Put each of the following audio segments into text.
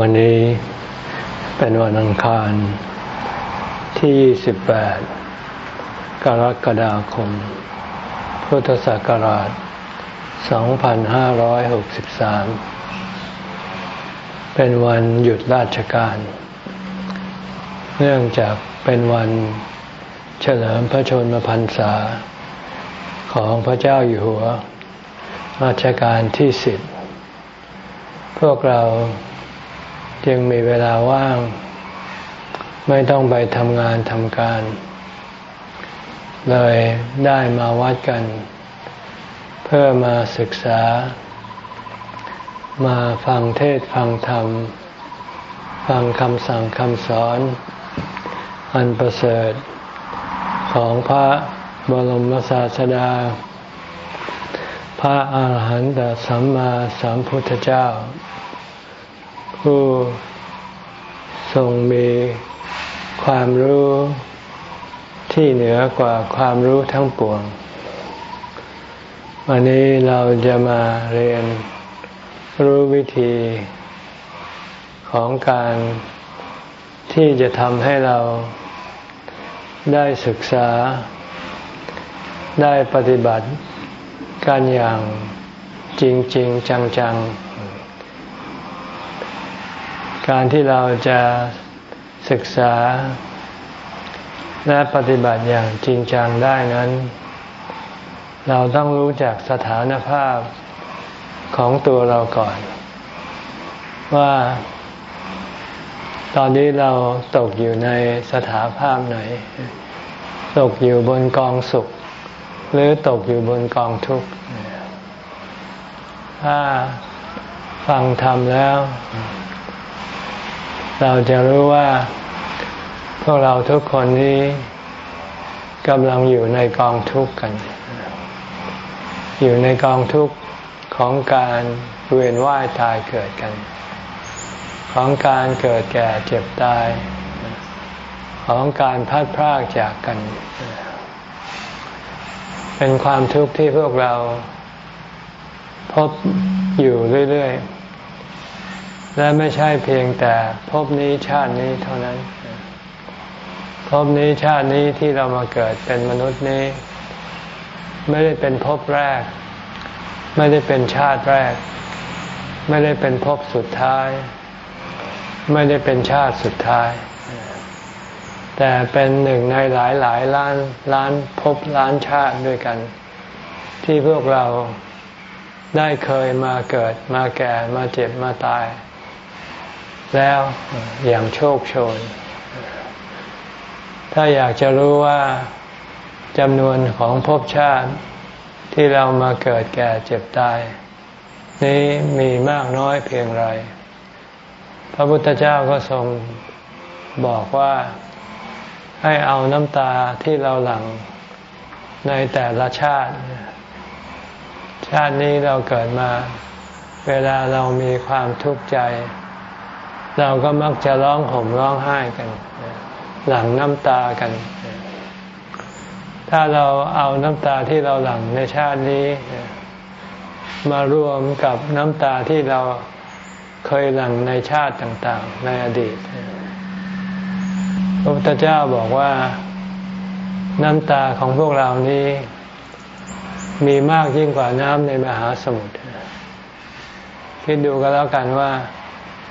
วันนี้เป็นวันอังคารที่ 28 กรกฎาคม พุทธศักราช 2563 เป็นวันหยุดราชการ เนื่องจากเป็นวันเฉลิมพระชนมพรรษา ของพระเจ้าอยู่หัวรัชกาลที่สิบพวกเรา จึงมีเวลาว่าง ไม่ต้องไปทำงานทำการ เลยได้มาวัดกัน เพื่อมาศึกษา มาฟังเทศฟังธรรม ฟังคำสั่งคำสอน อันประเสริฐของพระบรมศาสดา พระอาหารหันตสัมมาสัมพุทธเจ้า ผู้ทรงมีความรู้ที่เหนือกว่าความรู้ทั้งปวง วันนี้เราจะมาเรียนรู้วิธีของการที่จะทำให้เราได้ศึกษา ได้ปฏิบัติการอย่างจริงๆจังๆ การที่เราจะศึกษา และปฏิบัติอย่างจริงจังได้นั้น เราต้องรู้จักสถานภาพของตัวเราก่อน ว่า ตอนนี้เราตกอยู่ในสถานภาพไหน ตกอยู่บนกองสุข หรือตกอยู่บนกองทุกข์ถ้าฟังธรรมแล้ว เราจะรู้ว่า พวกเราทุกคนนี้กำลังอยู่ในกองทุกข์กัน อยู่ในกองทุกข์ของการเวียนว่ายตายเกิดกัน ของการเกิดแก่เจ็บตาย ของการพัดพรากจากกัน เป็นความทุกข์ที่พวกเราพบอยู่เรื่อย ๆ และไม่ใช่เพียงแต่ภพนี้ชาตินี้เท่านั้นภพนี้ชาตินี้ที่เรามาเกิดเป็นมนุษย์นี้ ไม่ได้เป็นภพแรก ไม่ได้เป็นชาติแรก ไม่ได้เป็นภพสุดท้าย ไม่ได้เป็นชาติสุดท้าย แต่เป็นหนึ่งในหลายหลายล้านล้านภพล้านชาติด้วยกัน ที่พวกเราได้เคยมาเกิดมาแก่มาเจ็บมาตาย แล้วอย่างโชคโชน ถ้าอยากจะรู้ว่าจำนวนของภพชาติที่เรามาเกิดแก่เจ็บตาย นี้มีมากน้อยเพียงไร พระพุทธเจ้าก็ทรงบอกว่าให้เอาน้ำตาที่เราหลั่งในแต่ละชาติ ชาตินี้เราเกิดมา เวลาเรามีความทุกข์ใจ เราก็มักจะร้องห่มร้องไห้กัน หลั่งน้ำตากัน ถ้าเราเอาน้ำตาที่เราหลั่งในชาตินี้ มารวมกับน้ำตาที่เราเคยหลั่งในชาติต่างๆ ในอดีตพระพุทธเจ้าบอกว่าน้ำตาของพวกเรานี้ มีมากยิ่งกว่าน้ำในมหาสมุทรคิดดูก็แล้วกันว่า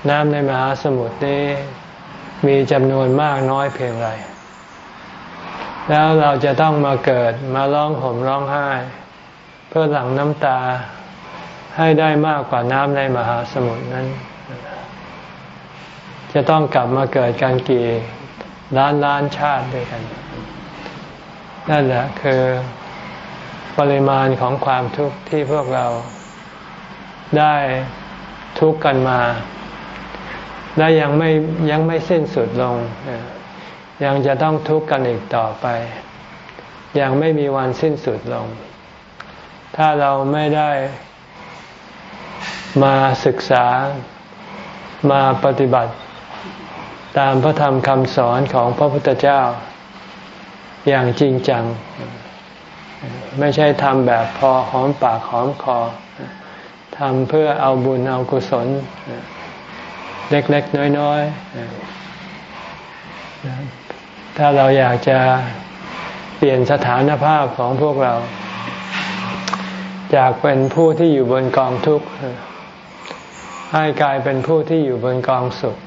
น้ำในมหาสมุทรนี้มีจำนวนมากน้อยเพียงไร แล้วเราจะต้องมาเกิดมาร้องห่มร้องไห้ เพื่อหลั่งน้ำตาให้ได้มากกว่าน้ำในมหาสมุทรนั้น จะต้องกลับมาเกิดกันกี่ล้านล้านชาติด้วยกัน นั่นแหละคือปริมาณของความทุกข์ที่พวกเราได้ทุกข์กันมา และยังไม่ยังไม่สิ้นสุดลง ยังจะต้องทุกข์กันอีกต่อไป ยังไม่มีวันสิ้นสุดลง ถ้าเราไม่ได้มาศึกษามาปฏิบัติตามพระธรรมคำสอนของพระพุทธเจ้า อย่างจริงจัง ไม่ใช่ทำแบบพอหอมปากหอมคอทำเพื่อเอาบุญเอากุศล เล็ก ๆ น้อยๆ ถ้าเราอยากจะเปลี่ยนสถานภาพของพวกเรา จากเป็นผู้ที่อยู่บนกองทุกข์ให้กลายเป็นผู้ที่อยู่บนกองสุข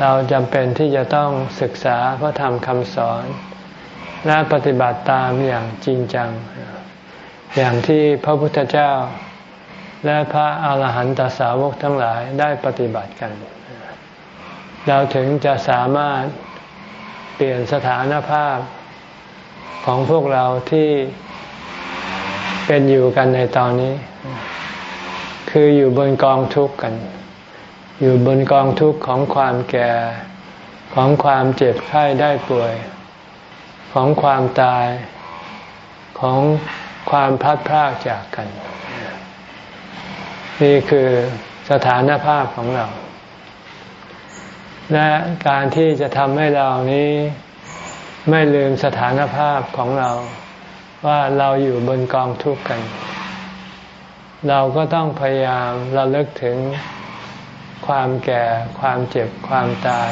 เราจำเป็นที่จะต้องศึกษาพระธรรมคำสอน และปฏิบัติตามอย่างจริงจัง อย่างที่พระพุทธเจ้า และพระอาหารหันตสาวกทั้งหลายได้ปฏิบัติกัน เราถึงจะสามารถเปลี่ยนสถานภาพของพวกเราที่เป็นอยู่กันในตอนนี้ คืออยู่บนกองทุกข์กัน อยู่บนกองทุกข์ของความแก่ของความเจ็บไข้ได้ป่วย ของความตายของความพัดพรากจากกัน นี่คือสถานภาพของเรา และการที่จะทำให้เรานี้ไม่ลืมสถานภาพของเรา ว่าเราอยู่บนกองทุกข์กัน เราก็ต้องพยายามระลึกถึงความแก่ ความเจ็บ ความตาย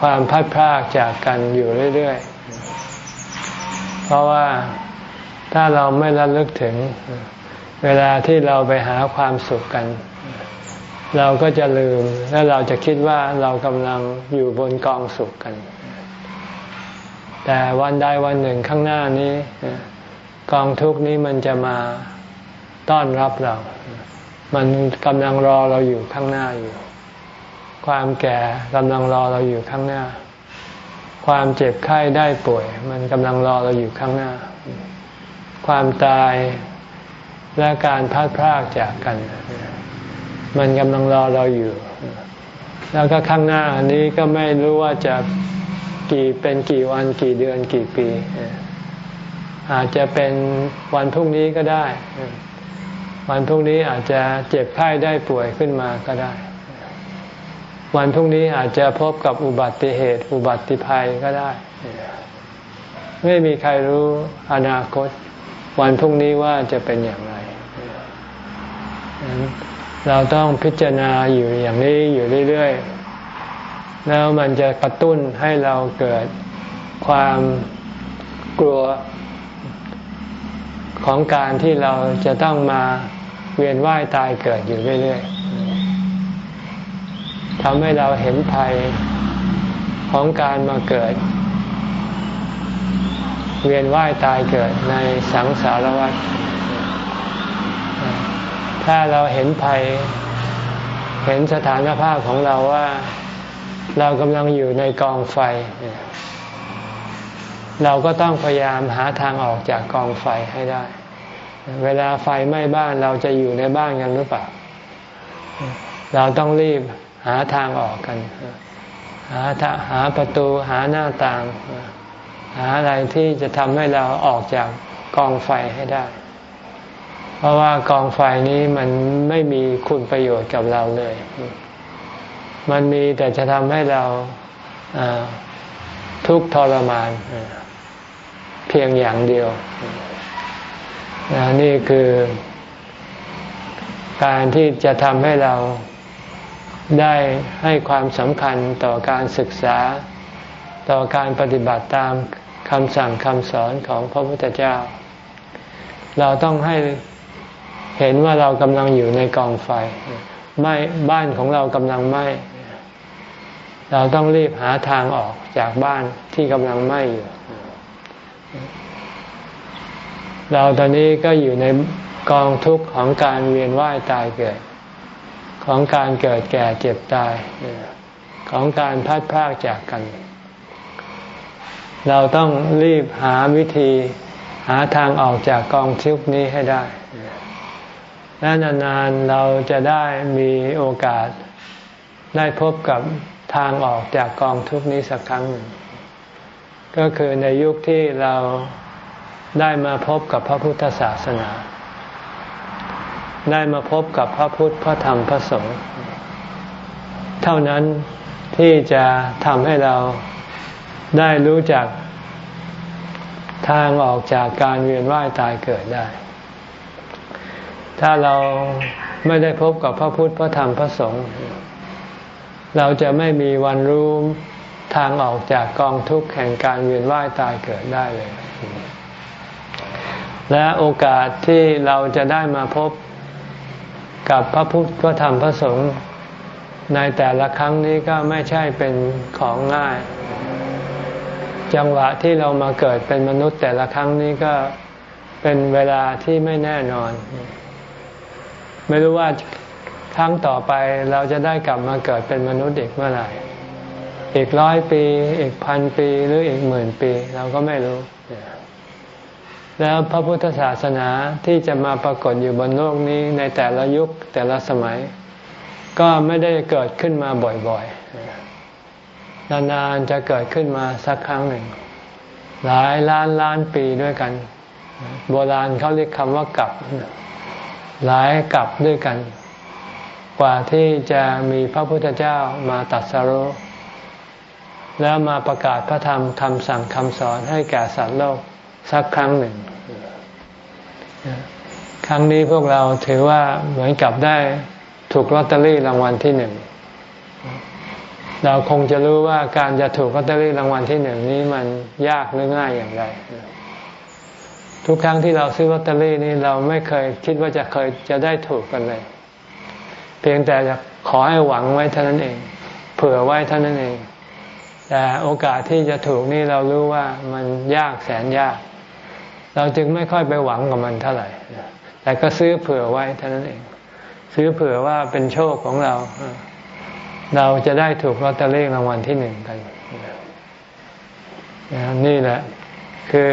ความพัดพรากจากกันอยู่เรื่อย ๆ เพราะว่าถ้าเราไม่ระลึกถึง เวลาที่เราไปหาความสุขกัน เราก็จะลืมและเราจะคิดว่าเรากำลังอยู่บนกองสุขกัน แต่วันใดวันหนึ่งข้างหน้านี้ กองทุกนี้มันจะมาต้อนรับเรา มันกำลังรอเราอยู่ข้างหน้าอยู่ ความแก่กำลังรอเราอยู่ข้างหน้า ความเจ็บไข้ได้ป่วย มันกำลังรอเราอยู่ข้างหน้า ความตาย และการพัดพรากจากกัน มันกำลังรอเราอยู่ แล้วก็ข้างหน้าอันนี้ก็ไม่รู้ว่าจะกี่เป็นกี่วันกี่เดือนกี่ปี อาจจะเป็นวันพรุ่งนี้ก็ได้ วันพรุ่งนี้อาจจะเจ็บไข้ได้ป่วยขึ้นมาก็ได้ วันพรุ่งนี้อาจจะพบกับอุบัติเหตุ อุบัติภัยก็ได้ ไม่มีใครรู้อนาคต วันพรุ่งนี้ว่าจะเป็นอย่างไร เราต้องพิจารณาอยู่อย่างนี้อยู่เรื่อยๆ แล้วมันจะกระตุ้นให้เราเกิดความกลัวของการที่เราจะต้องมาเวียนว่ายตายเกิดอยู่เรื่อยๆทำให้เราเห็นภัยของการมาเกิด เวียนว่ายตายเกิดในสังสารวัฏ ถ้าเราเห็นภัย เห็นสถานภาพของเราว่าเรากำลังอยู่ในกองไฟ เราก็ต้องพยายามหาทางออกจากกองไฟให้ได้ เวลาไฟไหม้บ้านเราจะอยู่ในบ้านกันหรือเปล่า เราต้องรีบหาทางออกกัน หาหาประตูหาหน้าต่าง หาอะไรที่จะทำให้เราออกจากกองไฟให้ได้ เพราะว่ากองไฟนี้มันไม่มีคุณประโยชน์กับเราเลย มันมีแต่จะทำให้เราทุกข์ทรมาน เพียงอย่างเดียวนี่คือ การที่จะทำให้เราได้ให้ความสำคัญต่อการศึกษา ต่อการปฏิบัติตามคำสั่งคำสอนของพระพุทธเจ้า เราต้องให้ เห็นว่าเรากำลังอยู่ในกองไฟไหม้บ้านของเรากำลังไหม้เราต้องรีบหาทางออกจากบ้านที่กำลังไหม้อยู่ เราตอนนี้ก็อยู่ในกองทุกข์ของการเวียนว่ายตายเกิด ของการเกิดแก่เจ็บตาย ของการพัดพากจากกัน เราต้องรีบหาวิธีหาทางออกจากกองทุกข์นี้ให้ได้ และนานๆเราจะได้มีโอกาสได้พบกับทางออกจากกองทุกนี้สักครั้งหนึ่งก็คือในยุคที่เราได้มาพบกับพระพุทธศาสนา ได้มาพบกับพระพุทธพระธรรมพระสงฆ์เท่านั้นที่จะทำให้เราได้รู้จักทางออกจากการเวียนว่ายตายเกิดได้ ถ้าเราไม่ได้พบกับพระพุทธพระธรรมพระสงฆ์เราจะไม่มีวันรู้ทางออกจากกองทุกข์แห่งการเวียนว่ายตายเกิดได้เลย และโอกาสที่เราจะได้มาพบกับพระพุทธพระธรรมพระสงฆ์ในแต่ละครั้งนี้ก็ไม่ใช่เป็นของง่าย จังหวะที่เรามาเกิดเป็นมนุษย์แต่ละครั้งนี้ก็เป็นเวลาที่ไม่แน่นอน ไม่รู้ว่าครั้งต่อไปเราจะได้กลับมาเกิดเป็นมนุษย์อีกเมื่อไหร่ อีกร้อยปี อีกพันปีหรืออีกหมื่นปี เราก็ไม่รู้ แล้วพระพุทธศาสนาที่จะมาปรากฏอยู่บนโลกนี้ในแต่ละยุคแต่ละสมัย ก็ไม่ได้เกิดขึ้นมาบ่อยๆ นานๆจะเกิดขึ้นมาสักครั้งหนึ่ง หลายล้านล้านปีด้วยกัน โบราณเขาเรียกคำว่ากลับ หลายกลับด้วยกัน กว่าที่จะมีพระพุทธเจ้ามาตัดสรุแล้วมาประกาศพระธรรมคำสั่งคำสอนให้แก่สัตว์โลกสักครั้งหนึ่ง ครั้งนี้พวกเราถือว่าเหมือนกับได้ถูกลอตเตอรี่รางวัลที่หนึ่ง เราคงจะรู้ว่าการจะถูกลอตเตอรี่รางวัลที่หนึ่งนี้มันยากหรือง่ายอย่างไร ทุกครั้งที่เราซื้อลอตเตอรี่นี้เราไม่เคยคิดว่าจะเคยจะได้ถูกกันเลย เพียงแต่จะขอให้หวังไว้เท่านั้นเอง เผื่อไว้เท่านั้นเอง แต่โอกาสที่จะถูกนี่เรารู้ว่ามันยากแสนยาก เราจึงไม่ค่อยไปหวังกับมันเท่าไหร่ แต่ก็ซื้อเผื่อไว้เท่านั้นเอง ซื้อเผื่อว่าเป็นโชคของเรา เราจะได้ถูกลอตเตอรี่รางวัลที่หนึ่งกันนี่แหละ คือ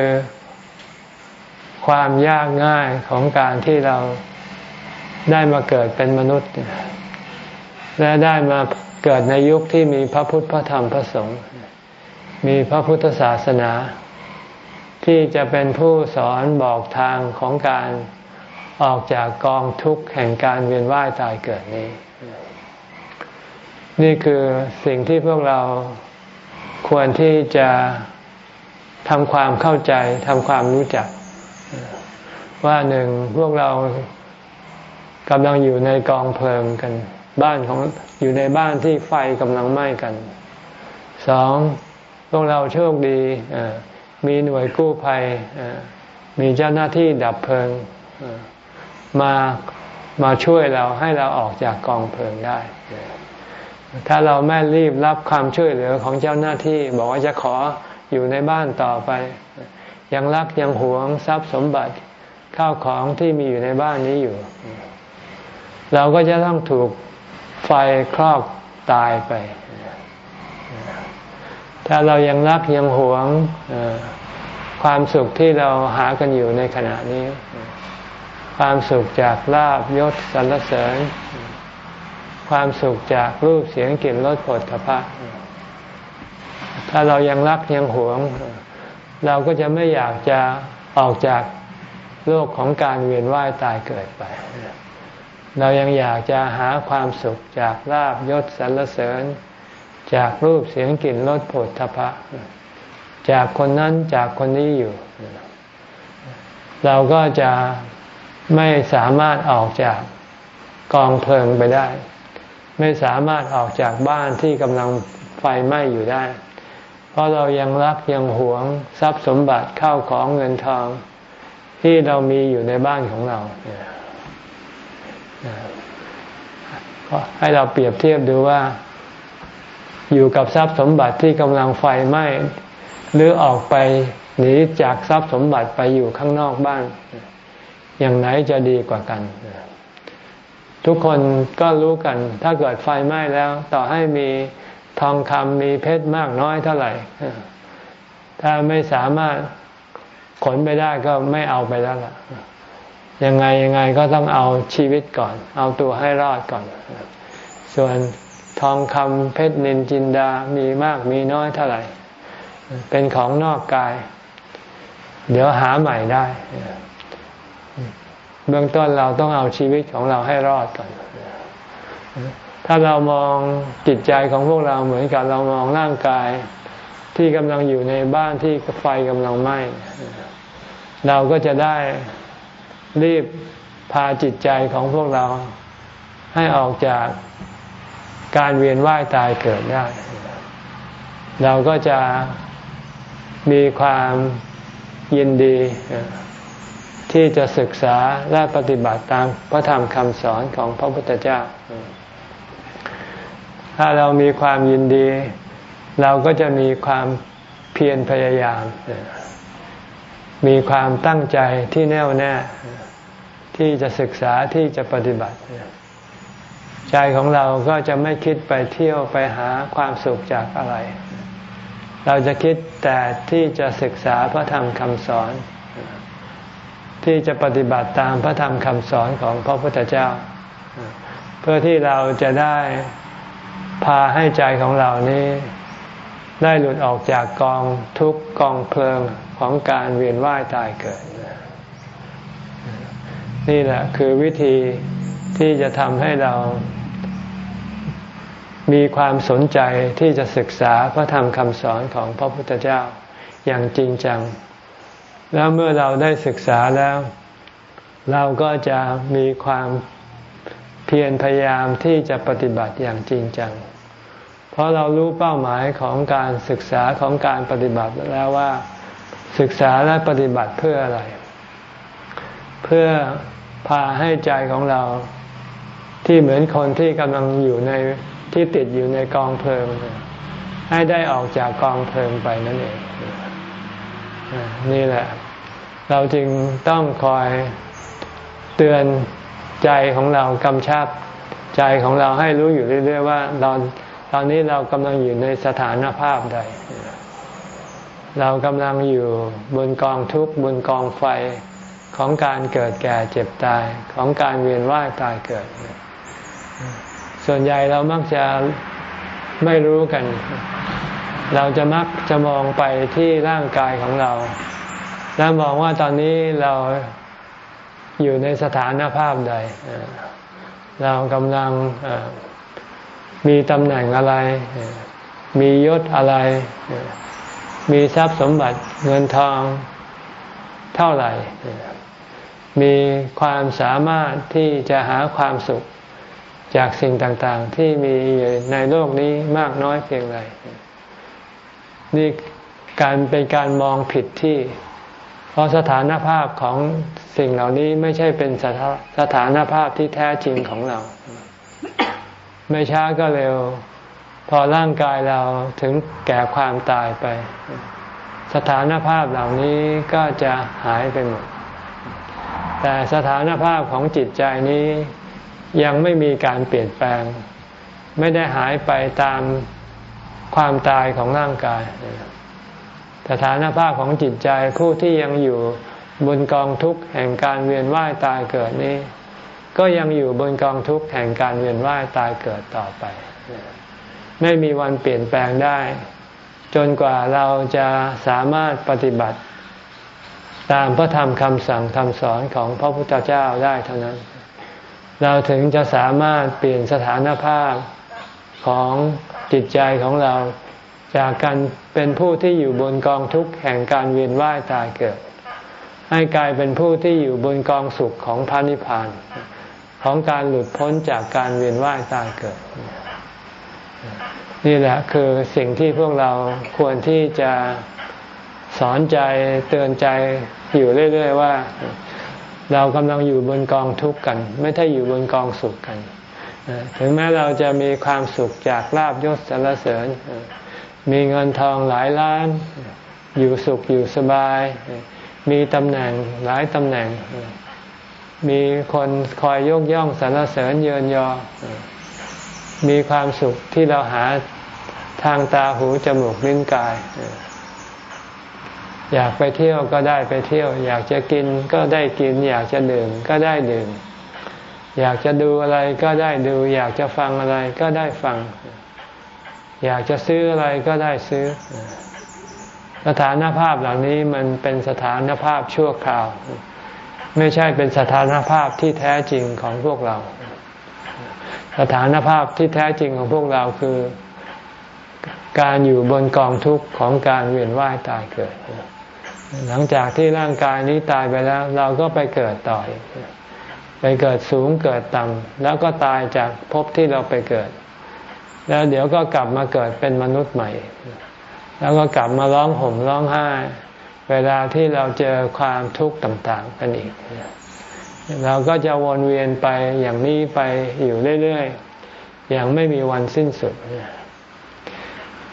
ความยากง่ายของการที่เราได้มาเกิดเป็นมนุษย์ และได้มาเกิดในยุคที่มีพระพุทธพระธรรมพระสงฆ์มีพระพุทธศาสนา ที่จะเป็นผู้สอนบอกทางของการออกจากกองทุกข์แห่งการเวียนว่ายตายเกิดนี้ นี่คือสิ่งที่พวกเราควรที่จะทำความเข้าใจทำความรู้จัก ว่าหนึ่งพวกเรากำลังอยู่ในกองเพลิงกัน บ้านของอยู่ในบ้านที่ไฟกำลังไหม้กันสองพวกเราโชคดีมีหน่วยกู้ภัยมีเจ้าหน้าที่ดับเพลิงมามาช่วยเราให้เราออกจากกองเพลิงได้ ถ้าเราไม่รีบรับความช่วยเหลือของเจ้าหน้าที่ บอกว่าจะขออยู่ในบ้านต่อไป ยังรักยังหวงทรัพย์สมบัติข้าวของที่มีอยู่ในบ้านนี้อยู่ เราก็จะต้องถูกไฟครอบตายไป ถ้าเรายังรักยังหวงความสุขที่เราหากันอยู่ในขณะนี้ ความสุขจากลาบยศสรรเสริญ ความสุขจากรูปเสียงกลิ่นรสผลทพะถ้าเรายังรักยังหวง เราก็จะไม่อยากจะออกจากโลกของการเวียนว่ายตายเกิดไป เรายังอยากจะหาความสุขจากลาบยศสรรเสริญ จากรูปเสียงกลิ่นรสผลทพะ จากคนนั้นจากคนนี้อยู่ เราก็จะไม่สามารถออกจากกองเพลิงไปได้ ไม่สามารถออกจากบ้านที่กำลังไฟไหม้อยู่ได้ เพราะเรายังรักยังหวงทรัพย์สมบัติเข้าของเงินทอง ที่เรามีอยู่ในบ้านของเราก็ให้เราเปรียบเทียบดูว่า อยู่กับทรัพย์สมบัติที่กำลังไฟไหม้หรือออกไปหนีจากทรัพย์สมบัติไปอยู่ข้างนอกบ้าน อย่างไหนจะดีกว่ากัน ทุกคนก็รู้กัน ถ้าเกิดไฟไหม้แล้ว ต่อให้มี ทองคำมีเพชรมากน้อยเท่าไหร่ ถ้าไม่สามารถขนไปได้ก็ไม่เอาไปแล้วล่ะ ยังไงยังไงก็ต้องเอาชีวิตก่อน เอาตัวให้รอดก่อน ส่วนทองคำเพชรนินจินดามีมากมีน้อยเท่าไหร่ เป็นของนอกกาย เดี๋ยวหาใหม่ได้ เบื้องต้นเราต้องเอาชีวิตของเราให้รอดก่อน ถ้าเรามองจิตใจของพวกเราเหมือนกับเรามองร่างกาย ที่กำลังอยู่ในบ้านที่ไฟกำลังไหม้เราก็จะได้รีบพาจิตใจของพวกเราให้ออกจากการเวียนว่ายตายเกิดได้ เราก็จะมีความยินดี ที่จะศึกษาและปฏิบัติตามพระธรรมคำสอนของพระพุทธเจ้า ถ้าเรามีความยินดี เราก็จะมีความเพียรพยายาม มีความตั้งใจที่แน่วแน่ที่จะศึกษาที่จะปฏิบัติ ใจของเราก็จะไม่คิดไปเที่ยวไปหาความสุขจากอะไร เราจะคิดแต่ที่จะศึกษาพระธรรมคำสอน ที่จะปฏิบัติตามพระธรรมคำสอนของพระพุทธเจ้า เพื่อที่เราจะได้ พาให้ใจของเรานี้ ได้หลุดออกจากกองทุกกองเพลิงของการเวียนว่ายตายเกิด นี่แหละคือวิธีที่จะทำให้เรา มีความสนใจที่จะศึกษาพระธรรมคำสอนของพระพุทธเจ้าอย่างจริงจัง แล้วเมื่อเราได้ศึกษาแล้ว เราก็จะมีความ เพียรพยายามที่จะปฏิบัติอย่างจริงจัง เพราะเรารู้เป้าหมายของการศึกษาของการปฏิบัติแล้วว่า ศึกษาและปฏิบัติเพื่ออะไร เพื่อพาให้ใจของเราที่เหมือนคนที่กำลังอยู่ในที่ติดอยู่ในกองเพลิง ให้ได้ออกจากกองเพลิงไปนั่นเอง นี่แหละ เราจึงต้องคอยเตือน ใจของเรากำชับใจของเราให้รู้อยู่เรื่อย ๆ ว่าเราตอนนี้เรากำลังอยู่ในสถานภาพใด เรากำลังอยู่บนกองทุกข์บนกองไฟของการเกิดแก่เจ็บตายของการเวียนว่ายตายเกิด ส่วนใหญ่เรามักจะไม่รู้กัน เราจะมักจะมองไปที่ร่างกายของเรา แล้วมองว่าตอนนี้เรา อยู่ในสถานภาพใด เรากำลังมีตำแหน่งอะไร มียศอะไร มีทรัพย์สมบัติเงินทองเท่าไหร่ มีความสามารถที่จะหาความสุขจากสิ่งต่างๆ ที่มีอยู่ในโลกนี้มากน้อยเพียงไรนี่การเป็นการมองผิดที่ เพราะสถานภาพของสิ่งเหล่านี้ไม่ใช่เป็นสถานภาพที่แท้จริงของเรา ไม่ช้าก็เร็ว พอร่างกายเราถึงแก่ความตายไป สถานภาพเหล่านี้ก็จะหายไปหมด แต่สถานภาพของจิตใจนี้ยังไม่มีการเปลี่ยนแปลง ไม่ได้หายไปตามความตายของร่างกาย สถานภาพของจิตใจผู้ที่ยังอยู่บนกองทุกข์แห่งการเวียนว่ายตายเกิดนี้ ก็ยังอยู่บนกองทุกข์แห่งการเวียนว่ายตายเกิดต่อไป ไม่มีวันเปลี่ยนแปลงได้ จนกว่าเราจะสามารถปฏิบัติ ตามพระธรรมคำสั่งคำสอนของพระพุทธเจ้าได้เท่านั้น เราถึงจะสามารถเปลี่ยนสถานภาพของจิตใจของเรา จากการเป็นผู้ที่อยู่บนกองทุกข์แห่งการเวียนว่ายตายเกิด ให้กลายเป็นผู้ที่อยู่บนกองสุขของพระนิพพาน ของการหลุดพ้นจากการเวียนว่ายตายเกิด นี่แหละคือสิ่งที่พวกเราควรที่จะสอนใจเตือนใจอยู่เรื่อย ๆ ว่า เรากำลังอยู่บนกองทุกข์กัน ไม่ใช่อยู่บนกองสุขกัน ถึงแม้เราจะมีความสุขจากลาบยศสรรเสริญ มีเงินทองหลายล้าน อยู่สุขอยู่สบาย มีตำแหน่งหลายตำแหน่ง มีคนคอยยกย่องสรรเสริญเยินยอ มีความสุขที่เราหาทางตาหูจมูกลิ้นกาย อยากไปเที่ยวก็ได้ไปเที่ยว อยากจะกินก็ได้กิน อยากจะดื่มก็ได้ดื่ม อยากจะดูอะไรก็ได้ดู อยากจะฟังอะไรก็ได้ฟัง อยากจะซื้ออะไรก็ได้ซื้อ สถานภาพเหล่านี้มันเป็นสถานภาพชั่วคราว ไม่ใช่เป็นสถานภาพที่แท้จริงของพวกเรา สถานภาพที่แท้จริงของพวกเราคือ การอยู่บนกองทุกข์ของการเวียนว่ายตายเกิด หลังจากที่ร่างกายนี้ตายไปแล้ว เราก็ไปเกิดต่อไปเกิดสูงเกิดต่ำแล้วก็ตายจากภพที่เราไปเกิด แล้วเดี๋ยวก็กลับมาเกิดเป็นมนุษย์ใหม่ แล้วก็กลับมาร้องห่มร้องไห้ เวลาที่เราเจอความทุกข์ต่าง ๆ กันอีก เราก็จะวนเวียนไปอย่างนี้ไปอยู่เรื่อยๆ อย่างไม่มีวันสิ้นสุด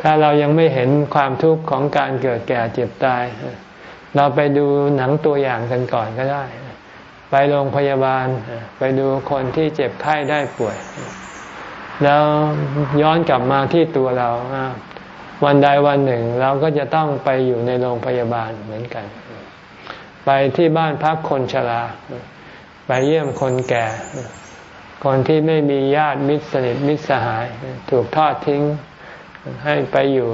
ถ้าเรายังไม่เห็นความทุกข์ของการเกิดแก่เจ็บตาย เราไปดูหนังตัวอย่างกันก่อนก็ได้ ไปโรงพยาบาล ไปดูคนที่เจ็บไข้ได้ป่วย แล้วย้อนกลับมาที่ตัวเราวันใดวันหนึ่งเราก็จะต้องไปอยู่ในโรงพยาบาลเหมือนกัน ไปที่บ้านพักคนชราไปเยี่ยมคนแก่ คนที่ไม่มีญาติมิตรสนิทมิตรสหาย ถูกทอดทิ้งให้ไปอยู่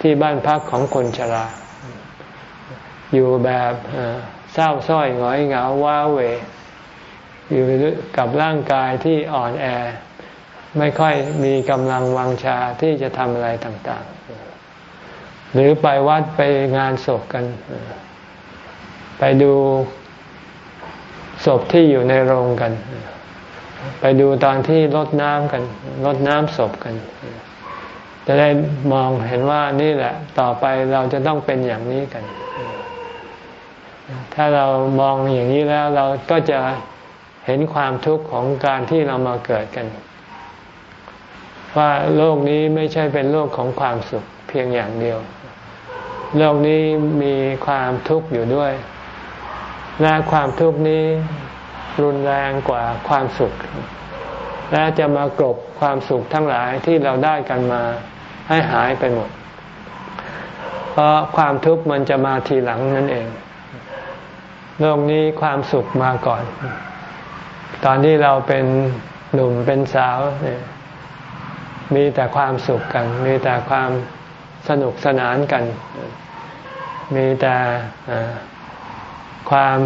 ที่บ้านพักของคนชรา อยู่แบบเศร้าส้อยหงอยเหงาว้าเว อยู่กับร่างกายที่อ่อนแอ ไม่ค่อยมีกำลังวังชาที่จะทำอะไรต่างๆ หรือไปวัดไปงานศพกัน ไปดูศพที่อยู่ในโรงกัน ไปดูตอนที่รดน้ำกันรดน้ำศพกัน จะได้มองเห็นว่านี่แหละ ต่อไปเราจะต้องเป็นอย่างนี้กัน ถ้าเรามองอย่างนี้แล้วเราก็จะเห็นความทุกข์ของการที่เรามาเกิดกัน ว่าโลกนี้ไม่ใช่เป็นโลกของความสุขเพียงอย่างเดียว โลกนี้มีความทุกข์อยู่ด้วย และความทุกข์นี้รุนแรงกว่าความสุข และจะมากรบความสุขทั้งหลายที่เราได้กันมาให้หายไปหมด เพราะความทุกข์มันจะมาทีหลังนั่นเอง โลกนี้ความสุขมาก่อน ตอนที่เราเป็นหนุ่มเป็นสาวเนี่ย มีแต่ความสุขกัน มีแต่ความสนุกสนานกัน มีแต่ความ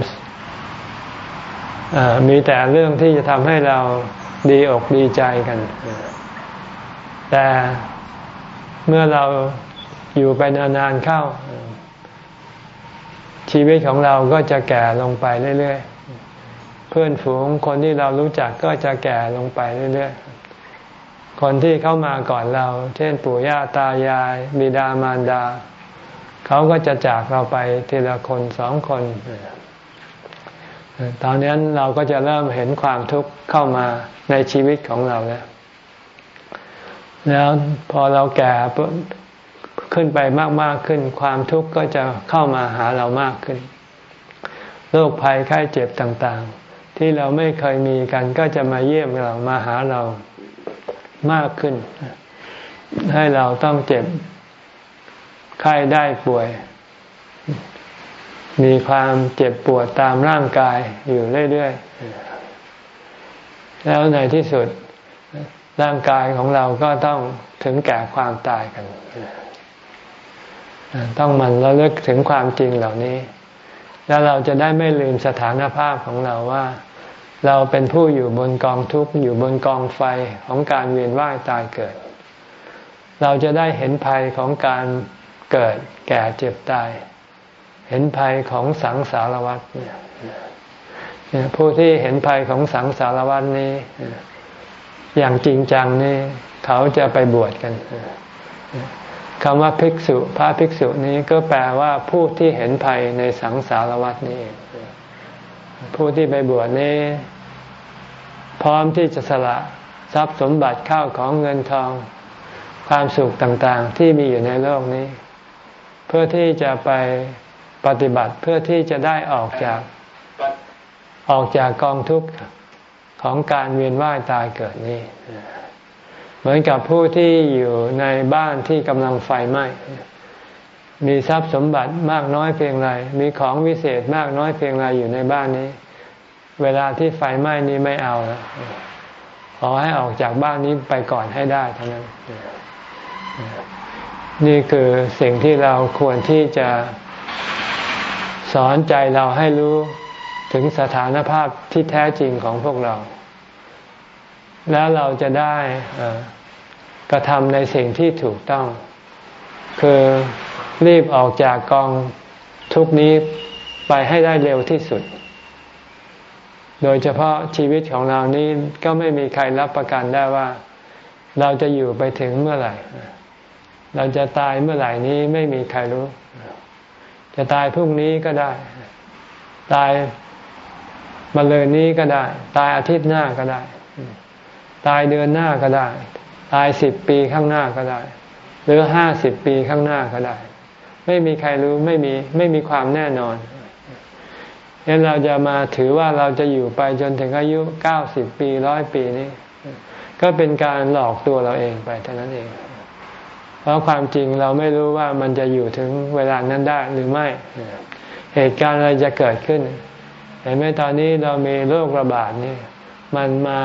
มีแต่เรื่องที่จะทำให้เราดีอกดีใจกัน แต่เมื่อเราอยู่ไปนานๆเข้า ชีวิตของเราก็จะแก่ลงไปเรื่อยๆ เพื่อนฝูงคนที่เรารู้จักก็จะแก่ลงไปเรื่อยๆ คนที่เข้ามาก่อนเรา เช่นปู่ย่าตายายบิดามารดา เขาก็จะจากเราไปทีละคนสองคน ตอนนี้เราก็จะเริ่มเห็นความทุกข์เข้ามาในชีวิตของเราแล้ว แล้วพอเราแก่ขึ้นไปมาก ๆ ขึ้น ความทุกข์ก็จะเข้ามาหาเรามากขึ้น โรคภัยไข้เจ็บต่าง ๆ ที่เราไม่เคยมีกันก็จะมาเยี่ยมเรามาหาเรา มากขึ้น ให้เราต้องเจ็บไข้ได้ป่วย มีความเจ็บปวดตามร่างกายอยู่เรื่อยๆ แล้วในที่สุดร่างกายของเราก็ต้องถึงแก่ความตายกัน ต้องมันระลึกถึงความจริงเหล่านี้ แล้วเราจะได้ไม่ลืมสถานภาพของเราว่า เราเป็นผู้อยู่บนกองทุกข์อยู่บนกองไฟของการเวียนว่ายตายเกิด เราจะได้เห็นภัยของการเกิดแก่เจ็บตาย เห็นภัยของสังสารวัฏเนี่ยผู้ที่เห็นภัยของสังสารวัฏนี้ อย่างจริงจังนี่เขาจะไปบวชกันคำว่าภิกษุพระภิกษุนี้ก็แปลว่าผู้ที่เห็นภัยในสังสารวัฏนี้ผู้ที่ไปบวชนี้ พร้อมที่จะสละทรัพย์สมบัติเข้าของเงินทอง ความสุขต่างๆ ที่มีอยู่ในโลกนี้ เพื่อที่จะไปปฏิบัติเพื่อที่จะได้ออกจากออกจากกองทุกข์ของการเวียนว่ายตายเกิดนี้ เหมือนกับผู้ที่อยู่ในบ้านที่กำลังไฟไหม้มีทรัพย์สมบัติมากน้อยเพียงไรมีของวิเศษมากน้อยเพียงไรอยู่ในบ้านนี้ เวลาที่ไฟไหม้นี้ไม่เอาแล้วขอให้ออกจากบ้านนี้ไปก่อนให้ได้เท่านั้น นี่คือสิ่งที่เราควรที่จะสอนใจเราให้รู้ถึงสถานภาพที่แท้จริงของพวกเรา แล้วเราจะได้กระทำในสิ่งที่ถูกต้อง คือรีบออกจากกองทุกนี้ไปให้ได้เร็วที่สุด โดยเฉพาะชีวิตของเรานี้ก็ไม่มีใครรับประกันได้ว่า เราจะอยู่ไปถึงเมื่อไหร่ เราจะตายเมื่อไหร่นี้ไม่มีใครรู้ จะตายพรุ่งนี้ก็ได้ ตายมาเลยนี้ก็ได้ ตายอาทิตย์หน้าก็ได้ ตายเดือนหน้าก็ได้ ตายสิบปีข้างหน้าก็ได้ หรือห้าสิบปีข้างหน้าก็ได้ ไม่มีใครรู้ไม่มีไม่มีความแน่นอน งั้นเราจะมาถือว่าเราจะอยู่ไปจนถึงอายุเก้าสิบปีร้อยปีนี้ ก็เป็นการหลอกตัวเราเองไปเท่านั้นเอง เพราะความจริงเราไม่รู้ว่ามันจะอยู่ถึงเวลานั้นได้หรือไม่ เหตุการณ์อะไรจะเกิดขึ้นเห็นไหมตอนนี้เรามีโรคระบาดนี่มันมา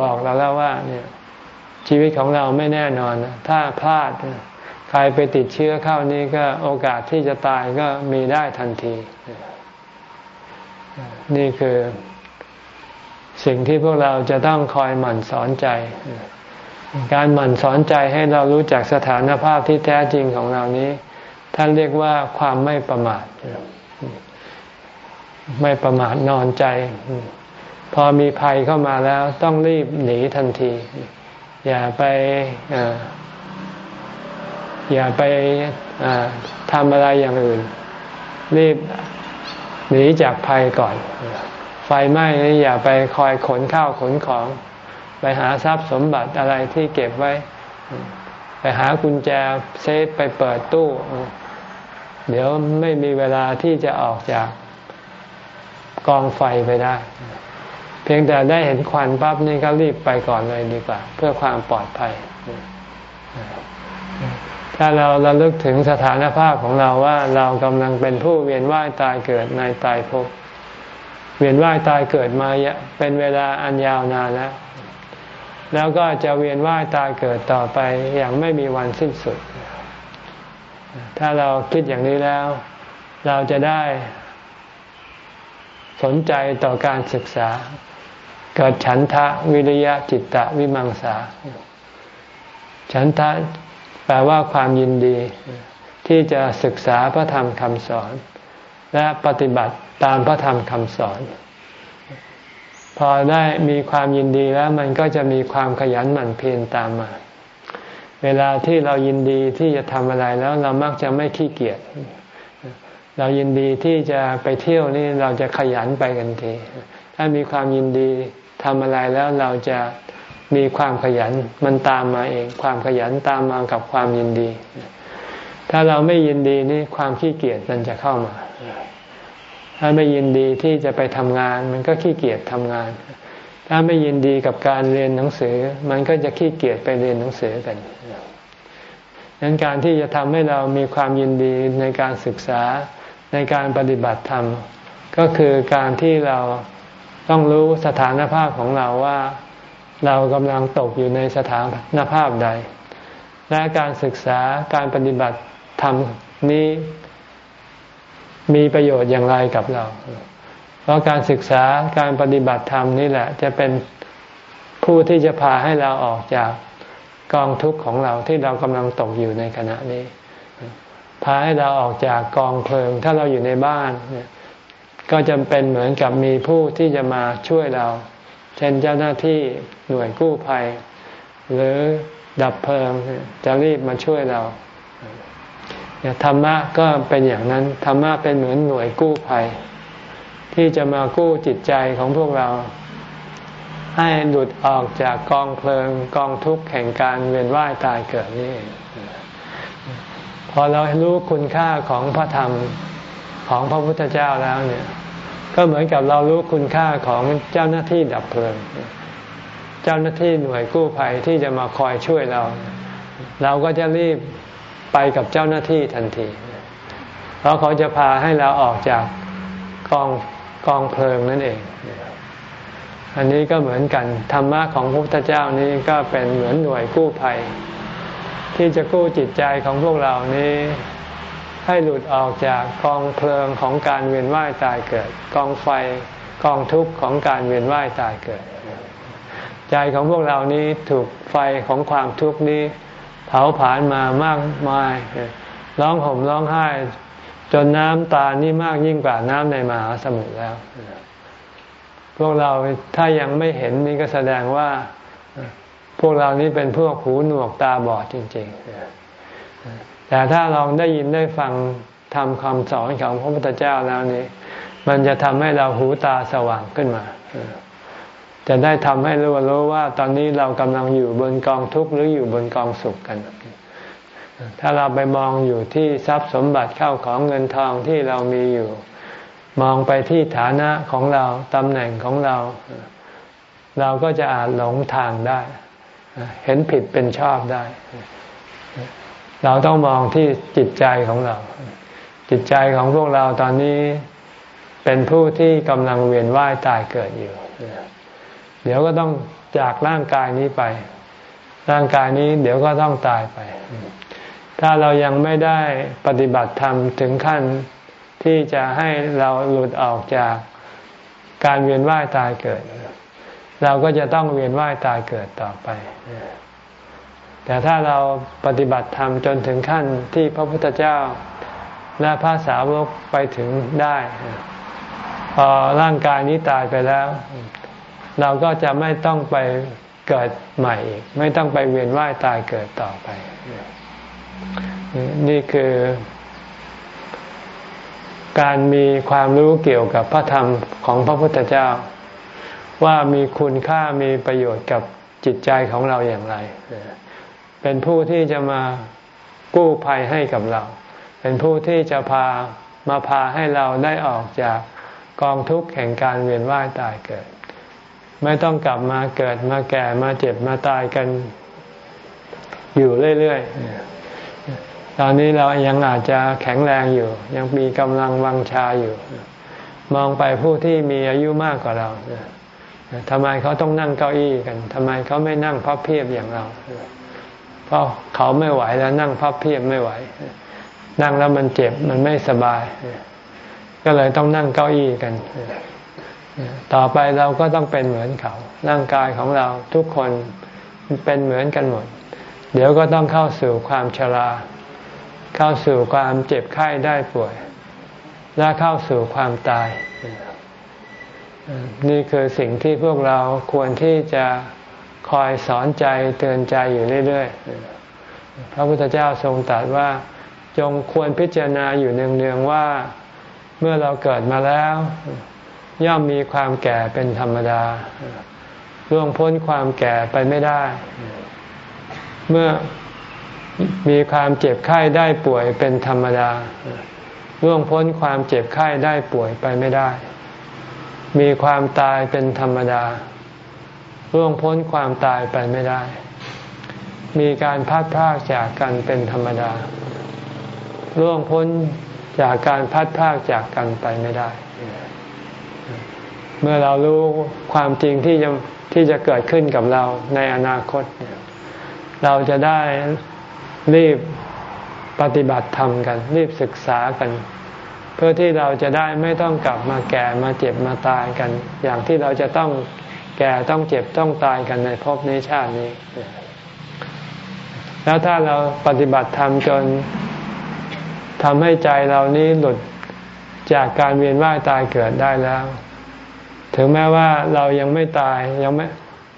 บอกเราแล้วว่าเนี่ยชีวิตของเราไม่แน่นอน ถ้าพลาดใครไปติดเชื้อเข้านี้ก็โอกาสที่จะตายก็มีได้ทันที นี่คือสิ่งที่พวกเราจะต้องคอยหมั่นสอนใจ การหมั่นสอนใจให้เรารู้จักสถานภาพที่แท้จริงของเรานี้ ท่านเรียกว่าความไม่ประมาท ไม่ประมาทนอนใจ พอมีภัยเข้ามาแล้วต้องรีบหนีทันที อย่าไปอย่าไปทำอะไรอย่างอื่น รีบ หนีจากภัยก่อน ไฟไหม้อย่าไปคอยขนข้าวขนของ ไปหาทรัพย์สมบัติอะไรที่เก็บไว้ ไปหากุญแจเซฟไปเปิดตู้ เดี๋ยวไม่มีเวลาที่จะออกจากกองไฟไปได้ เพียงแต่ได้เห็นควันปั๊บนี่ก็รีบไปก่อนเลยดีกว่า เพื่อความปลอดภัย ถ้าเราระลึกถึงสถานภาพของเราว่าเรากำลังเป็นผู้เวียนว่ายตายเกิดในตายภพเวียนว่ายตายเกิดมาเป็นเวลาอันยาวนานแล้ว แล้วก็จะเวียนว่ายตายเกิดต่อไปอย่างไม่มีวันสิ้นสุด ถ้าเราคิดอย่างนี้แล้ว เราจะได้ สนใจต่อการศึกษา เกิดฉันทะวิริยะจิตตะวิมังสาฉันทะ แปลว่าความยินดี ที่จะศึกษาพระธรรมคำสอน และปฏิบัติตามพระธรรมคำสอน พอได้มีความยินดีแล้วมันก็จะมีความขยันหมั่นเพียรตามมา เวลาที่เรายินดีที่จะทำอะไรแล้วเรามักจะไม่ขี้เกียจเรายินดีที่จะไปเที่ยวนี่เราจะขยันไปกันที ถ้ามีความยินดีทำอะไรแล้วเราจะ มีความขยันมันตามมาเอง ความขยันตามมากับความยินดี ถ้าเราไม่ยินดีนี่ความขี้เกียจมันจะเข้ามา ถ้าไม่ยินดีที่จะไปทำงาน มันก็ขี้เกียจทำงาน ถ้าไม่ยินดีกับการเรียนหนังสือ มันก็จะขี้เกียจไปเรียนหนังสือกันดังนั้นการที่จะทำให้เรามีความยินดีในการศึกษาในการปฏิบัติธรรม ก็คือการที่เราต้องรู้สถานภาพของเราว่า เรากำลังตกอยู่ในสถานภาพใด และการศึกษาการปฏิบัติธรรมนี้มีประโยชน์อย่างไรกับเรา เพราะการศึกษาการปฏิบัติธรรมนี่แหละ จะเป็นผู้ที่จะพาให้เราออกจากกองทุกข์ของเราที่เรากำลังตกอยู่ในขณะนี้ พาให้เราออกจากกองเพลิง ถ้าเราอยู่ในบ้าน ก็จะเป็นเหมือนกับมีผู้ที่จะมาช่วยเรา เช่นเจ้าหน้าที่หน่วยกู้ภัย หรือดับเพลิงจะรีบมาช่วยเราธรรมะก็เป็นอย่างนั้น ธรรมะเป็นเหมือนหน่วยกู้ภัย ที่จะมากู้จิตใจของพวกเรา ให้หลุดออกจากกองเพลิงกองทุกข์แห่งการเวียนว่ายตายเกิดนี่พอเรารู้คุณค่าของพระธรรมของพระพุทธเจ้าแล้วเนี่ย ก็เหมือนกับเรารู้คุณค่าของเจ้าหน้าที่ดับเพลิง เจ้าหน้าที่หน่วยกู้ภัยที่จะมาคอยช่วยเรา เราก็จะรีบไปกับเจ้าหน้าที่ทันที เพราะเขาจะพาให้เราออกจากกองกองเพลิงนั่นเอง อันนี้ก็เหมือนกันธรรมะของพระพุทธเจ้านี้ก็เป็นเหมือนหน่วยกู้ภัย ที่จะกู้จิตใจของพวกเรานี้ ให้หลุดออกจากกองเพลิงของการเวียนว่ายตายเกิด กองไฟกองทุกข์ของการเวียนว่ายตายเกิด ใจของพวกเรานี้ถูกไฟของความทุกข์นี้ เผาผลาญมามากมายร้องห่มร้องไห้ จนน้ำตานี่มากยิ่งกว่าน้ำในมหาสมุทรแล้ว พวกเราถ้ายังไม่เห็นนี่ก็แสดงว่า พวกเรานี้เป็นพวกหูหนวกตาบอดจริง ๆ แต่ถ้าลองได้ยินได้ฟังทำคำสอนของพระพุทธเจ้าแล้วนี้ มันจะทำให้เราหูตาสว่างขึ้นมา จะได้ทำให้รู้รู้ว่าตอนนี้เรากำลังอยู่บนกองทุกข์หรืออยู่บนกองสุขกัน ถ้าเราไปมองอยู่ที่ทรัพย์สมบัติเข้าของเงินทองที่เรามีอยู่ มองไปที่ฐานะของเราตำแหน่งของเรา เราก็จะอาจหลงทางได้ เห็นผิดเป็นชอบได้ เราต้องมองที่จิตใจของเรา จิตใจของพวกเราตอนนี้เป็นผู้ที่กำลังเวียนว่ายตายเกิดอยู่ เดี๋ยวก็ต้องจากร่างกายนี้ไป ร่างกายนี้เดี๋ยวก็ต้องตายไป ถ้าเรายังไม่ได้ปฏิบัติธรรมถึงขั้นที่จะให้เราหลุดออกจากการเวียนว่ายตายเกิด เราก็จะต้องเวียนว่ายตายเกิดต่อไป แต่ถ้าเราปฏิบัติธรรมจนถึงขั้นที่พระพุทธเจ้าและพระสาวกไปถึงได้พอร่างกายนี้ตายไปแล้ว เราก็จะไม่ต้องไปเกิดใหม่อีก ไม่ต้องไปเวียนว่ายตายเกิดต่อไป นี่คือ การมีความรู้เกี่ยวกับพระธรรมของพระพุทธเจ้า ว่ามีคุณค่ามีประโยชน์กับจิตใจของเราอย่างไร เป็นผู้ที่จะมากู้ภัยให้กับเรา เป็นผู้ที่จะพามาพาให้เราได้ออกจากกองทุกข์แห่งการเวียนว่ายตายเกิด ไม่ต้องกลับมาเกิดมาแก่มาเจ็บมาตายกันอยู่เรื่อยๆ ตอนนี้เรายังอาจจะแข็งแรงอยู่ ยังมีกำลังวังชาอยู่ มองไปผู้ที่มีอายุมากกว่าเราทำไมเขาต้องนั่งเก้าอี้กันทำไมเขาไม่นั่งพับเพียบอย่างเรา ราะเขาไม่ไหวแล้วนั่งพับเพียบไม่ไหว นั่งแล้วมันเจ็บมันไม่สบาย ก็เลยต้องนั่งเก้าอี้กัน ต่อไปเราก็ต้องเป็นเหมือนเขา ร่างกายของเราทุกคนเป็นเหมือนกันหมด เดี๋ยวก็ต้องเข้าสู่ความชรา เข้าสู่ความเจ็บไข้ได้ป่วย และเข้าสู่ความตาย นี่คือสิ่งที่พวกเราควรที่จะ คอยสอนใจเตือนใจอยู่เรื่อยๆ พระพุทธเจ้าทรงตรัสว่า จงควรพิจารณาอยู่เนืองๆว่าเมื่อเราเกิดมาแล้ว ย่อมมีความแก่เป็นธรรมดาล่วงพ้นความแก่ไปไม่ได้ เมื่อมีความเจ็บไข้ได้ป่วยเป็นธรรมดาล่วงพ้นความเจ็บไข้ได้ป่วยไปไม่ได้ มีความตายเป็นธรรมดา ล่วงพ้นความตายไปไม่ได้ มีการพัดพากจากกันเป็นธรรมดาล่วงพ้นจากการพัดพากจากกันไปไม่ได้ เมื่อเรารู้ความจริงที่จะที่จะเกิดขึ้นกับเราในอนาคต เราจะได้รีบปฏิบัติธรรมกัน รีบศึกษากัน เพื่อที่เราจะได้ไม่ต้องกลับมาแก่มาเจ็บมาตายกัน อย่างที่เราจะต้อง แก่ต้องเจ็บต้องตายกันในภพนี้ชาตินี้ แล้วถ้าเราปฏิบัติธรรมจนทำให้ใจเรานี้หลุดจากการเวียนว่ายตายเกิดได้แล้ว ถึงแม้ว่าเรายังไม่ตายยังไม่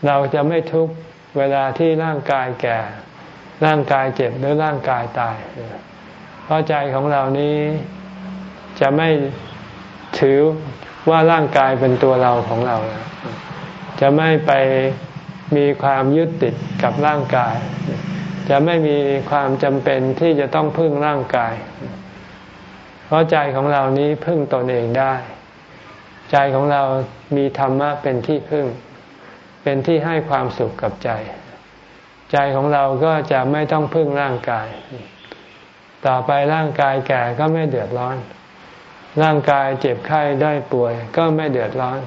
เราจะไม่ทุกเวลาที่ร่างกายแก่ ร่างกายเจ็บหรือร่างกายตาย เพราะใจของเรานี้จะไม่ถือว่าร่างกายเป็นตัวเราของเราแล้ว จะไม่ไปมีความยึดติดกับร่างกาย จะไม่มีความจำเป็นที่จะต้องพึ่งร่างกาย เพราะใจของเรานี้พึ่งตนเองได้ ใจของเรามีธรรมะเป็นที่พึ่ง เป็นที่ให้ความสุขกับใจ ใจของเราก็จะไม่ต้องพึ่งร่างกาย ต่อไปร่างกายแก่ก็ไม่เดือดร้อน ร่างกายเจ็บไข้ได้ป่วยก็ไม่เดือดร้อน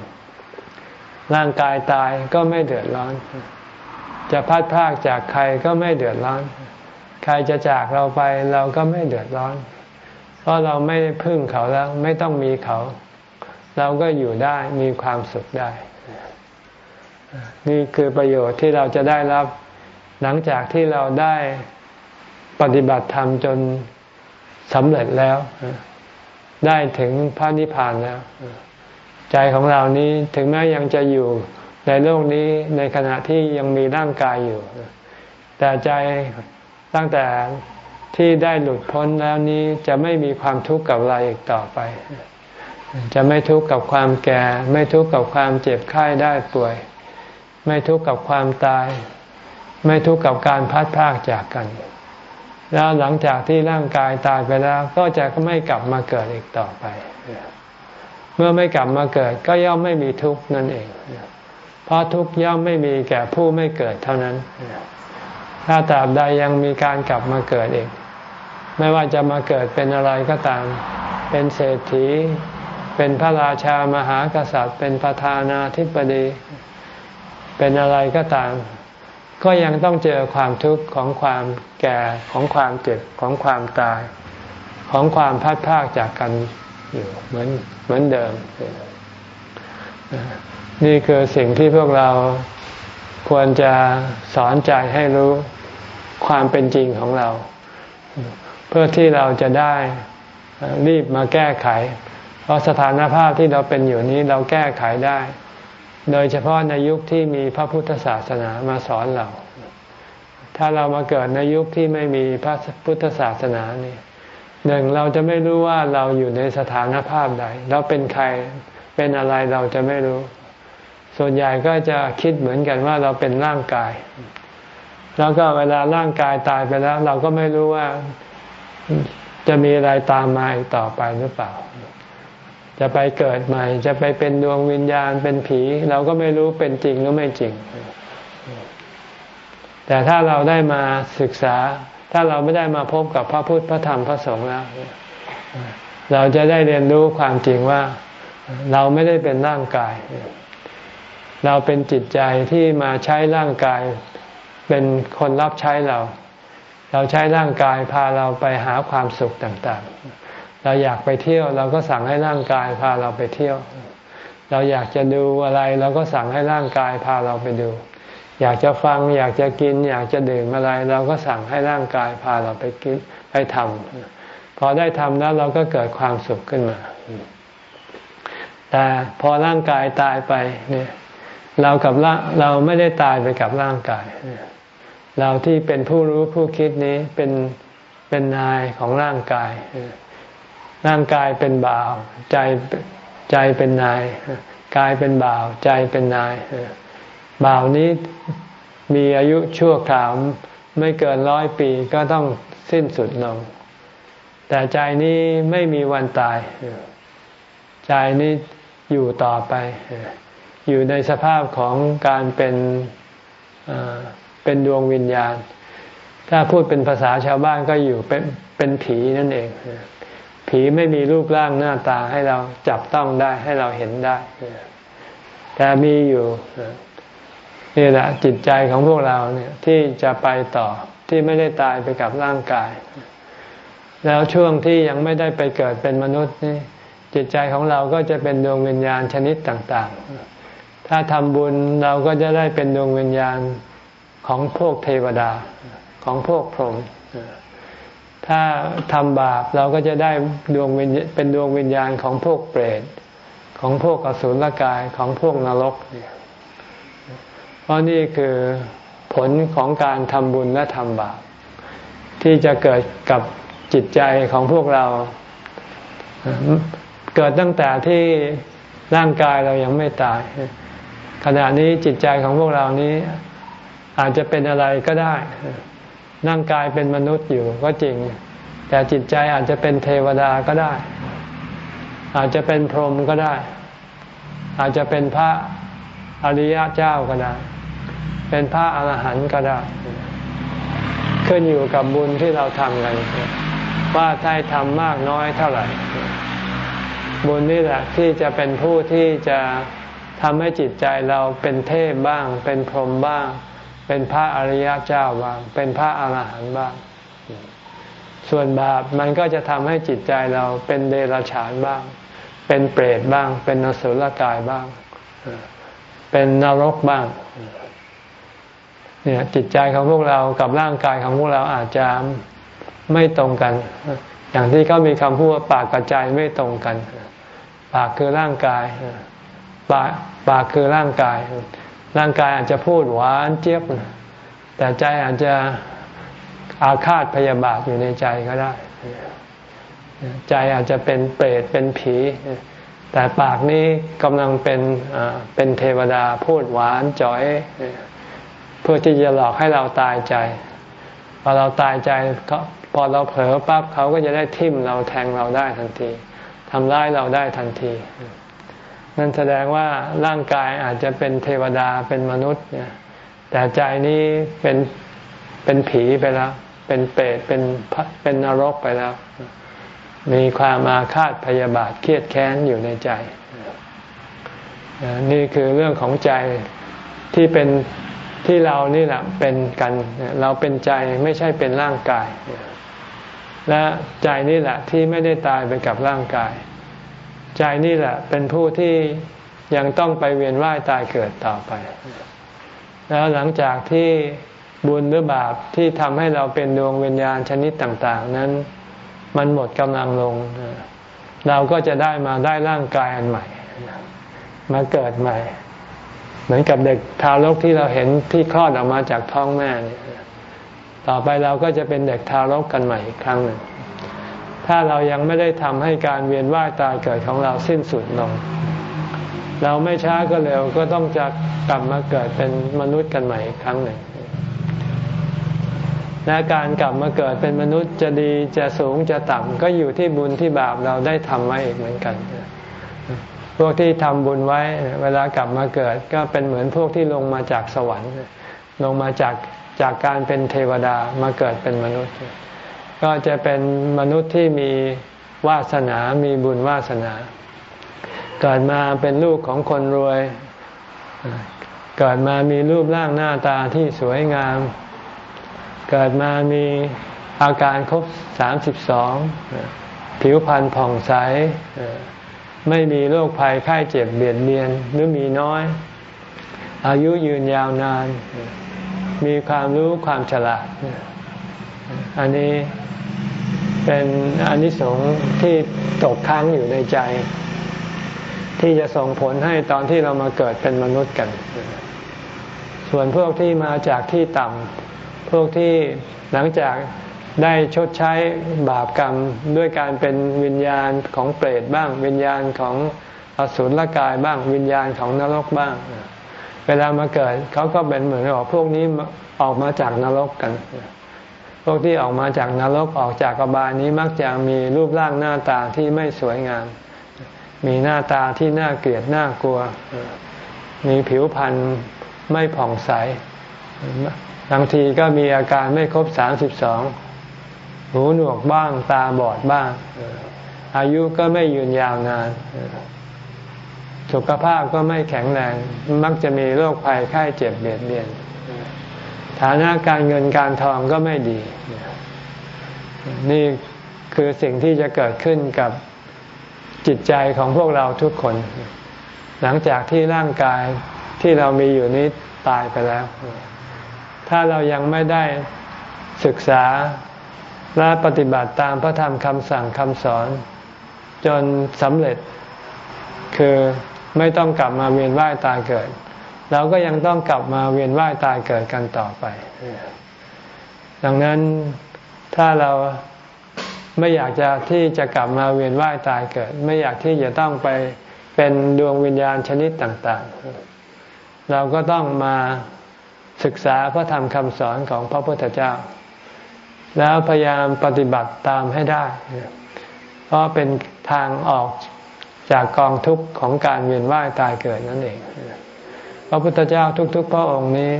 ร่างกายตายก็ไม่เดือดร้อน จะพัดพากจากใครก็ไม่เดือดร้อน ใครจะจากเราไปเราก็ไม่เดือดร้อน เพราะเราไม่พึ่งเขาแล้วไม่ต้องมีเขา เราก็อยู่ได้มีความสุขได้ นี่คือประโยชน์ที่เราจะได้รับ หลังจากที่เราได้ปฏิบัติธรรมจนสำเร็จแล้ว ได้ถึงพระนิพพานแล้ว ใจของเรานี้ถึงแม้ยังจะอยู่ในโลกนี้ในขณะที่ยังมีร่างกายอยู่ แต่ใจตั้งแต่ที่ได้หลุดพ้นแล้วนี้จะไม่มีความทุกข์กับอะไรอีกต่อไป จะไม่ทุกข์กับความแก่ ไม่ทุกข์กับความเจ็บไข้ได้ป่วย ไม่ทุกข์กับความตาย ไม่ทุกข์กับการพัดพากจากกัน แล้วหลังจากที่ร่างกายตายไปแล้วก็จะไม่กลับมาเกิดอีกต่อไป เมื่อไม่กลับมาเกิดก็ย่อมไม่มีทุกข์นั่นเอง เพราะทุกข์ย่อมไม่มีแก่ผู้ไม่เกิดเท่านั้น ถ้าตราบใดยังมีการกลับมาเกิดอีก ไม่ว่าจะมาเกิดเป็นอะไรก็ตาม เป็นเศรษฐี เป็นพระราชามหากษัตริย์ เป็นประธานาธิบดี เป็นอะไรก็ตาม ก็ยังต้องเจอความทุกข์ของความแก่ของความเจ็บของความตาย ของความพัดพากจากกัน อยู่เหมือนเหมือนเดิม นี่คือสิ่งที่พวกเราควรจะสอนใจให้รู้ความเป็นจริงของเรา เพื่อที่เราจะได้รีบมาแก้ไข เพราะสถานภาพที่เราเป็นอยู่นี้เราแก้ไขได้ โดยเฉพาะในยุคที่มีพระพุทธศาสนามาสอนเรา ถ้าเรามาเกิดในยุคที่ไม่มีพระพุทธศาสนานี่ หนึ่งเราจะไม่รู้ว่าเราอยู่ในสถานภาพใดเราเป็นใครเป็นอะไรเราจะไม่รู้ ส่วนใหญ่ก็จะคิดเหมือนกันว่าเราเป็นร่างกาย แล้วก็เวลาร่างกายตายไปแล้ว เราก็ไม่รู้ว่าจะมีอะไรตามมาอีกต่อไปหรือเปล่า จะไปเกิดใหม่ จะไปเป็นดวงวิญญาณเป็นผี เราก็ไม่รู้เป็นจริงหรือไม่จริง แต่ถ้าเราได้มาศึกษา ถ้าเราไม่ได้มาพบกับพระพุทธพระธรรมพระสงฆ์แล้ว เราจะได้เรียนรู้ความจริงว่า เราไม่ได้เป็นร่างกาย เราเป็นจิตใจที่มาใช้ร่างกายเป็นคนรับใช้เรา เราใช้ร่างกายพาเราไปหาความสุขต่างๆ เราอยากไปเที่ยว เราก็สั่งให้ร่างกายพาเราไปเที่ยว เราอยากจะดูอะไร เราก็สั่งให้ร่างกายพาเราไปดู อยากจะฟัง อยากจะกิน อยากจะดื่มอะไร เราก็สั่งให้ร่างกายพาเราไปกินไปทำพอได้ทำแล้วเราก็เกิดความสุขขึ้นมา แต่พอร่างกายตายไปเนี่ยเรากับร่างเราไม่ได้ตายไปกับร่างกายเนี่ยเราที่เป็นผู้รู้ผู้คิดนี้เป็นเป็นนายของร่างกาย ร่างกายเป็นบ่าว ใจใจเป็นนาย กายเป็นบ่าว ใจเป็นนาย บ่าวนี้มีอายุชั่วคราวไม่เกินร้อยปีก็ต้องสิ้นสุดลง แต่ใจนี้ไม่มีวันตาย ใจนี้อยู่ต่อไป อยู่ในสภาพของการเป็นเป็นดวงวิญญาณ ถ้าพูดเป็นภาษาชาวบ้านก็อยู่เป็นเป็นผีนั่นเอง ผีไม่มีรูปร่างหน้าตาให้เราจับต้องได้ให้เราเห็นได้ แต่มีอยู่ นี่แหละจิตใจของพวกเราเนี่ยที่จะไปต่อที่ไม่ได้ตายไปกับร่างกาย แล้วช่วงที่ยังไม่ได้ไปเกิดเป็นมนุษย์นี่จิตใจของเราก็จะเป็นดวงวิญญาณชนิดต่างๆ ถ้าทำบุญเราก็จะได้เป็นดวงวิญญาณของพวกเทวดาของพวกพรหมถ้าทำบาปเราก็จะได้ดวงวิญเป็นดวงวิญญาณของพวกเปรตของพวกอสุรกายของพวกนรกเนี่ย ราะนี่คือผลของการทำบุญและทำบาปที่จะเกิดกับจิตใจของพวกเรา เกิดตั้งแต่ที่ร่างกายเรายังไม่ตาย ขณะนี้จิตใจของพวกเรานี้อาจจะเป็นอะไรก็ได้นั่งกายเป็นมนุษย์อยู่ก็จริง แต่จิตใจอาจจะเป็นเทวดาก็ได้ อาจจะเป็นพรหมก็ได้ อาจจะเป็นพระอริยเจ้าก็ได้ เป็นพระอรหันต์ก็ได้ ขึ้นอยู่กับบุญที่เราทำกัน ว่าได้ทำมากน้อยเท่าไหร่ บุญนี่แหละที่จะเป็นผู้ที่จะทำให้จิตใจเราเป็นเทพบ้าง เป็นพรหมบ้าง เป็นพระอริยเจ้าบ้าง เป็นพระอาหารหันต์บ้าง ส่วนบาปมันก็จะทำให้จิตใจเราเป็นเดรัจฉานบ้าง เป็นเปรตบ้าง เป็นนสุลกายบ้าง เป็นนรกบ้าง เนี่ยจิตใจของพวกเรากับร่างกายของพวกเราอาจจะไม่ตรงกัน อย่างที่เขามีคำพูดว่าปากกับใจไม่ตรงกัน ปากคือร่างกายปากปากคือร่างกาย ร่างกายอาจจะพูดหวานเจี๊ยบ แต่ใจอาจจะอาฆาตพยาบาทอยู่ในใจก็ได้ ใจอาจจะเป็นเปรตเป็นผี แต่ปากนี้กำลังเป็นเป็นเทวดาพูดหวานจ่อย เพื่อที่จะหลอกให้เราตายใจพอเราตายใจพอเราเผลอปั๊บเขาก็จะได้ทิ่มเราแทงเราได้ทันทีทำร้ายเราได้ทันที นั่นแสดงว่าร่างกายอาจจะเป็นเทวดาเป็นมนุษย์เนี่ยแต่ใจนี้เป็นเป็นผีไปแล้ว เป็นเปรตเป็นเป็นนรกไปแล้ว มีความอาฆาตพยาบาทเครียดแค้นอยู่ในใจ นี่คือเรื่องของใจที่เป็น ที่เรานี่แหละเป็นกัน เราเป็นใจไม่ใช่เป็นร่างกาย และใจนี่แหละที่ไม่ได้ตายไปกับร่างกาย ใจนี่แหละเป็นผู้ที่ยังต้องไปเวียนว่ายตายเกิดต่อไป แล้วหลังจากที่บุญหรือบาปที่ทำให้เราเป็นดวงวิญญาณชนิดต่าง ๆ นั้นมันหมดกำลังลง เราก็จะได้มาได้ร่างกายอันใหม่ มาเกิดใหม่ เหมือนกับเด็กทารกที่เราเห็นที่คลอดออกมาจากท้องแม่เนี่ยต่อไปเราก็จะเป็นเด็กทารกกันใหม่อีกครั้งหนึ่งถ้าเรายังไม่ได้ทำให้การเวียนว่ายตายเกิดของเราสิ้นสุดลง เราไม่ช้าก็เร็วก็ต้องจะกลับมาเกิดเป็นมนุษย์กันใหม่อีกครั้งหนึ่งและการกลับมาเกิดเป็นมนุษย์จะดีจะสูงจะต่ำก็อยู่ที่บุญที่บาปเราได้ทำไว้อีกเหมือนกัน พวกที่ทำบุญไว้เวลากลับมาเกิด ก็เป็นเหมือนพวกที่ลงมาจากสวรรค์ ลงมาจากจากการเป็นเทวดามาเกิดเป็นมนุษย์ ก็จะเป็นมนุษย์ที่มีวาสนา มีบุญวาสนา เกิดมาเป็นลูกของคนรวย เกิดมามีรูปร่างหน้าตาที่สวยงาม เกิดมามีอาการครบสามสิบสองผิวพรรณผ่องใส ไม่มีโรคภัยไข้เจ็บเบียดเบียนหรือมีน้อย อายุยืนยาวนาน มีความรู้ความฉลาด อันนี้เป็นอนิสงส์ที่ตกค้างอยู่ในใจ ที่จะส่งผลให้ตอนที่เรามาเกิดเป็นมนุษย์กัน ส่วนพวกที่มาจากที่ต่ำพวกที่หลังจาก ได้ชดใช้บาปกรรมด้วยการเป็นวิญญาณของเปรตบ้าง วิญญาณของอสุรกายบ้าง วิญญาณของนรกบ้าง เวลามาเกิดเขาก็เป็นเหมือนกับพวกนี้ออกมาจากนรกกัน พวกที่ออกมาจากนรกออกจากกบาลนี้มักจะมีรูปร่างหน้าตาที่ไม่สวยงาม มีหน้าตาที่น่าเกลียดน่ากลัว มีผิวพรรณไม่ผ่องใสบางทีก็มีอาการไม่ครบสามสิบสอง หูหนวกบ้างตาบอดบ้าง อายุก็ไม่ยืนยาวนาน สุขภาพก็ไม่แข็งแรง มักจะมีโรคภัยไข้เจ็บเบียดเบียน ฐานะการเงินการทองก็ไม่ดี นี่คือสิ่งที่จะเกิดขึ้นกับจิตใจของพวกเราทุกคน หลังจากที่ร่างกายที่เรามีอยู่นี้ตายไปแล้ว ถ้าเรายังไม่ได้ศึกษา และปฏิบัติตามพระธรรมคำสั่งคำสอน จนสำเร็จ คือไม่ต้องกลับมาเวียนว่ายตายเกิด เราก็ยังต้องกลับมาเวียนว่ายตายเกิดกันต่อไป ดังนั้นถ้าเราไม่อยากจะที่จะกลับมาเวียนว่ายตายเกิด ไม่อยากที่จะต้องไปเป็นดวงวิญญาณชนิดต่างๆ เราก็ต้องมาศึกษาพระธรรมคำสอนของพระพุทธเจ้า แล้วพยายามปฏิบัติตามให้ได้ เพราะเป็นทางออกจากกองทุกข์ของการเวียนว่ายตายเกิดนั่นเอง พระพุทธเจ้าทุก ๆ พระองค์นี้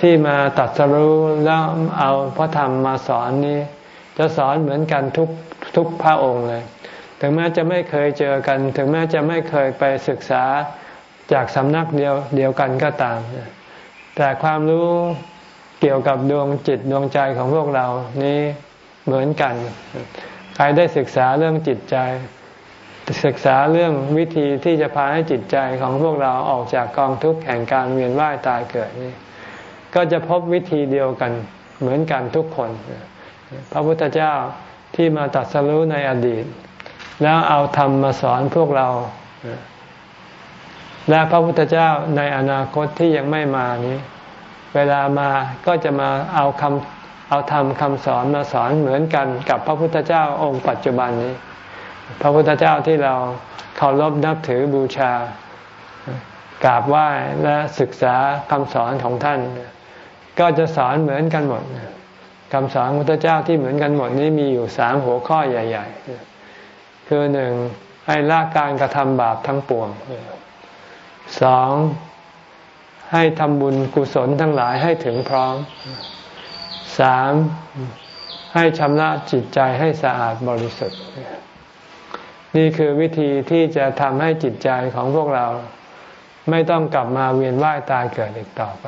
ที่มาตัดสรู้แล้วเอาพระธรรมมาสอนนี้ จะสอนเหมือนกันทุกทุกพระองค์เลย ถึงแม้จะไม่เคยเจอกัน ถึงแม้จะไม่เคยไปศึกษาจากสำนักเดียวเดียวกันก็ตาม แต่ความรู้ เกี่ยวกับดวงจิตดวงใจของพวกเรานี้เหมือนกัน ใครได้ศึกษาเรื่องจิตใจ ศึกษาเรื่องวิธีที่จะพาให้จิตใจของพวกเราออกจากกองทุกข์แห่งการเวียนว่ายตายเกิดนี่ก็จะพบวิธีเดียวกันเหมือนกันทุกคน พระพุทธเจ้าที่มาตัดสรู้ในอดีต แล้วเอาธรรมมาสอนพวกเรา และพระพุทธเจ้าในอนาคตที่ยังไม่มานี้ เวลามาก็จะมาเอาคำเอาธรรมคำสอนมาสอนเหมือนกันกับพระพุทธเจ้าองค์ปัจจุบันนี้ พระพุทธเจ้าที่เราเคารพนับถือบูชากราบไหว้และศึกษาคำสอนของท่าน ก็จะสอนเหมือนกันหมดคำสอนพระพุทธเจ้าที่เหมือนกันหมดนี้มีอยู่สามหัวข้อใหญ่ ๆ คือหนึ่งให้ละการกระทำบาปทั้งปวงสอง ให้ทำบุญกุศลทั้งหลายให้ถึงพร้อมสามให้ชำระจิตใจให้สะอาดบริสุทธิ์ นี่คือวิธีที่จะทำให้จิตใจของพวกเราไม่ต้องกลับมาเวียนว่ายตายเกิดอีกต่อไป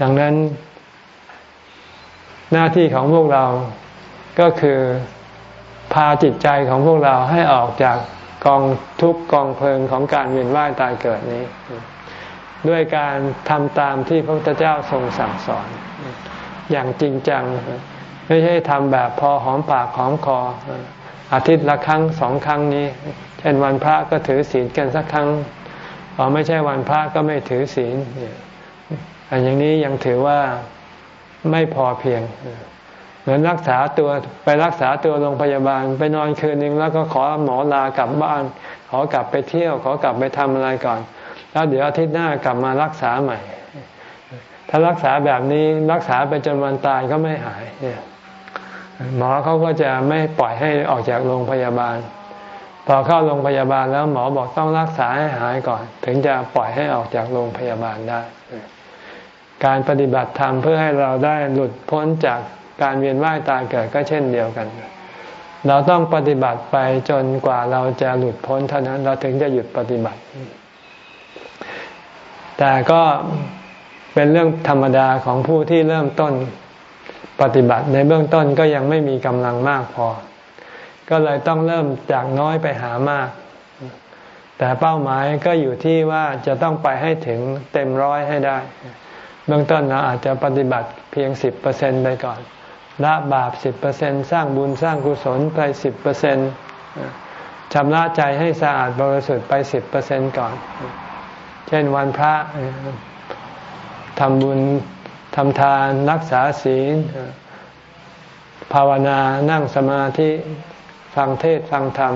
ดังนั้น หน้าที่ของพวกเราก็คือพาจิตใจของพวกเราให้ออกจากกองทุกกองเพลิงของการเวียนว่ายตายเกิดนี้ ด้วยการทำตามที่พระพุทธเจ้าทรงสั่งสอน อย่างจริงจัง ไม่ใช่ทำแบบพอหอมปากหอมคอ อาทิตย์ละครั้งสองครั้งนี้ เช่นวันพระก็ถือศีลกันสักครั้งพอไม่ใช่วันพระก็ไม่ถือศีลอันอย่างนี้ยังถือว่าไม่พอเพียง เหมือนรักษาตัวไปรักษาตัวโรงพยาบาล ไปนอนคืนนึงแล้วก็ขอหมอลากลับบ้าน ขอกลับไปเที่ยว ขอกลับไปทำอะไรก่อน แล้วเดี๋ยวอาทิตย์หน้ากลับมารักษาใหม่ ถ้ารักษาแบบนี้รักษาไปจนวันตายก็ไม่หายหมอเขาก็จะไม่ปล่อยให้ออกจากโรงพยาบาล พอเข้าโรงพยาบาลแล้วหมอบอกต้องรักษาให้หายก่อน ถึงจะปล่อยให้ออกจากโรงพยาบาลได้ การปฏิบัติธรรมเพื่อให้เราได้หลุดพ้นจากการเวียนว่ายตายเกิดก็เช่นเดียวกัน เราต้องปฏิบัติไปจนกว่าเราจะหลุดพ้นเท่านั้น เราถึงจะหยุดปฏิบัติ แต่ก็เป็นเรื่องธรรมดาของผู้ที่เริ่มต้นปฏิบัติในเบื้องต้นก็ยังไม่มีกำลังมากพอ ก็เลยต้องเริ่มจากน้อยไปหามาก แต่เป้าหมายก็อยู่ที่ว่าจะต้องไปให้ถึงเต็มร้อยให้ได้ เบื้องต้นเราอาจจะปฏิบัติเพียงสิบเปอร์เซ็นต์ไปก่อนละบาปสิบเปอร์เซ็นสร้างบุญสร้างกุศลไปสิบเปอร์เซ็นชำระใจให้สะอาดบริสุทธิ์ไปสิบเปอร์เซ็นก่อน เช่นวันพระทำบุญทำทานรักษาศีล ภาวนานั่งสมาธิฟังเทศฟังธรรม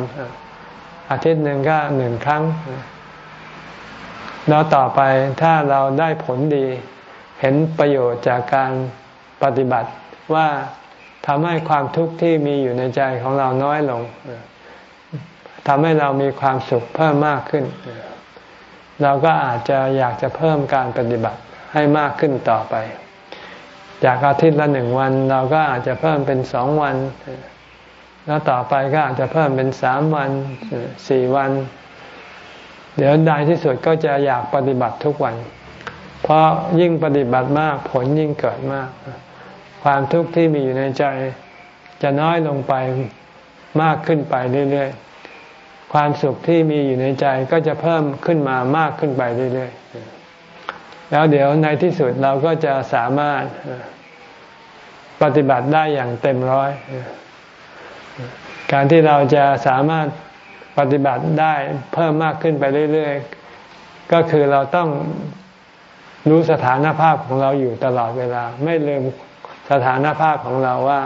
อาทิตย์หนึ่งก็หนึ่งครั้ง แล้วต่อไปถ้าเราได้ผลดี เห็นประโยชน์จากการปฏิบัติว่าทำให้ความทุกข์ที่มีอยู่ในใจของเราน้อยลงทำให้เรามีความสุขเพิ่มมากขึ้น เราก็อาจจะอยากจะเพิ่มการปฏิบัติให้มากขึ้นต่อไป จากอาทิตย์ละหนึ่งวัน เราก็อาจจะเพิ่มเป็นสองวัน แล้วต่อไปก็อาจจะเพิ่มเป็นสามวันสี่วัน เดี๋ยวใดที่สุดก็จะอยากปฏิบัติทุกวัน เพราะยิ่งปฏิบัติมากผลยิ่งเกิดมาก ความทุกข์ที่มีอยู่ในใจจะน้อยลงไปมากขึ้นไปเรื่อยๆ ความสุขที่มีอยู่ในใจก็จะเพิ่มขึ้นมามากขึ้นไปเรื่อยๆ แล้วเดี๋ยวในที่สุดเราก็จะสามารถปฏิบัติได้อย่างเต็มร้อย การที่เราจะสามารถปฏิบัติได้เพิ่มมากขึ้นไปเรื่อยๆ ก็คือเราต้องรู้สถานภาพของเราอยู่ตลอดเวลา ไม่ลืมสถานภาพของเราว่า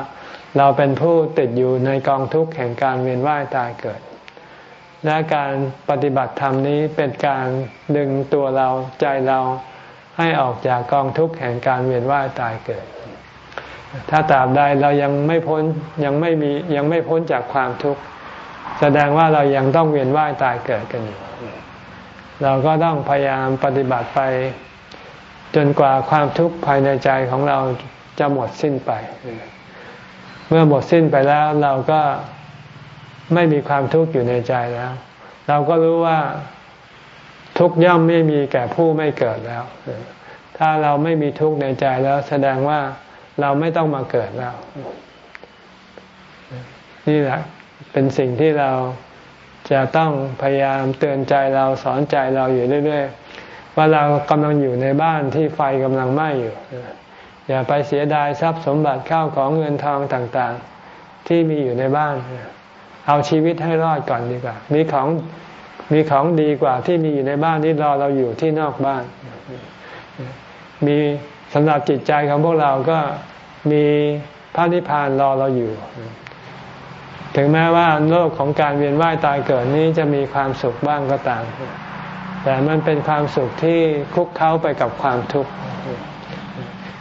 เราเป็นผู้ติดอยู่ในกองทุกข์แห่งการเวียนว่ายตายเกิด และการปฏิบัติธรรมนี้เป็นการดึงตัวเราใจเราให้ออกจากกองทุกข์แห่งการเวียนว่ายตายเกิด ถ้าตราบใดเรายังไม่พ้นยังไม่มียังไม่พ้นจากความทุกข์แสดงว่าเรายังต้องเวียนว่ายตายเกิดกันอยู่ เราก็ต้องพยายามปฏิบัติไป จนกว่าความทุกข์ภายในใจของเราจะหมดสิ้นไป เมื่อหมดสิ้นไปแล้วเราก็ ไม่มีความทุกข์อยู่ในใจแล้ว เราก็รู้ว่าทุกย่อมไม่มีแก่ผู้ไม่เกิดแล้ว ถ้าเราไม่มีทุกข์ในใจแล้วแสดงว่าเราไม่ต้องมาเกิดแล้ว นี่แหละเป็นสิ่งที่เราจะต้องพยายามเตือนใจเราสอนใจเราอยู่เรื่อยๆว่าเรากำลังอยู่ในบ้านที่ไฟกำลังไหม้อยู่ อย่าไปเสียดายทรัพย์สมบัติข้าวของเงินทองต่าง ๆ ที่มีอยู่ในบ้าน เอาชีวิตให้รอดก่อนดีกว่า มีของมีของดีกว่าที่มีอยู่ในบ้านที่รอเราอยู่ที่นอกบ้าน มีสำหรับจิตใจของพวกเราก็มีพระนิพพานรอเราอยู่ ถึงแม้ว่าโลกของการเวียนว่ายตายเกิดนี้จะมีความสุขบ้างก็ตาม แต่มันเป็นความสุขที่คุกเข้าไปกับความทุกข์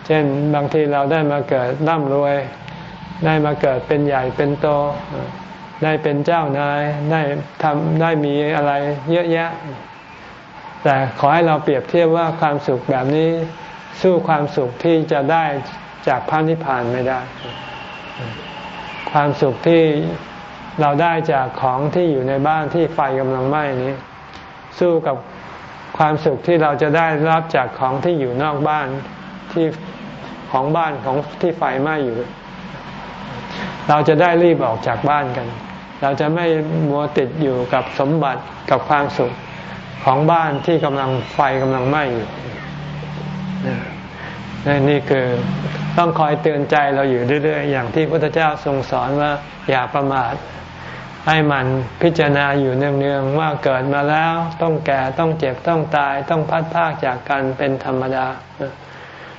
เช่นบางทีเราได้มาเกิดร่ำรวย ได้มาเกิดเป็นใหญ่เป็นโต ได้เป็นเจ้านายได้ทำได้มีอะไรเยอะแยะ แต่ขอให้เราเปรียบเทียบว่าความสุขแบบนี้สู้ความสุขที่จะได้จากพระนิพพานไม่ได้ ความสุขที่เราได้จากของที่อยู่ในบ้านที่ไฟกำลังไหม้นี้ สู้กับความสุขที่เราจะได้รับจากของที่อยู่นอกบ้านที่ของบ้านของที่ไฟไหม้อยู่ เราจะได้รีบออกจากบ้านกัน เราจะไม่มัวติดอยู่กับสมบัติกับความสุขของบ้านที่กำลังไฟกำลังไหม้อยู่นี่คือต้องคอยเตือนใจเราอยู่เรื่อย ๆ อย่างที่พระพุทธเจ้าทรงสอนว่าอย่าประมาทให้มันพิจารณาอยู่เนืองๆว่าเกิดมาแล้วต้องแก่ต้องเจ็บต้องตายต้องพัดพากจากกันเป็นธรรมดา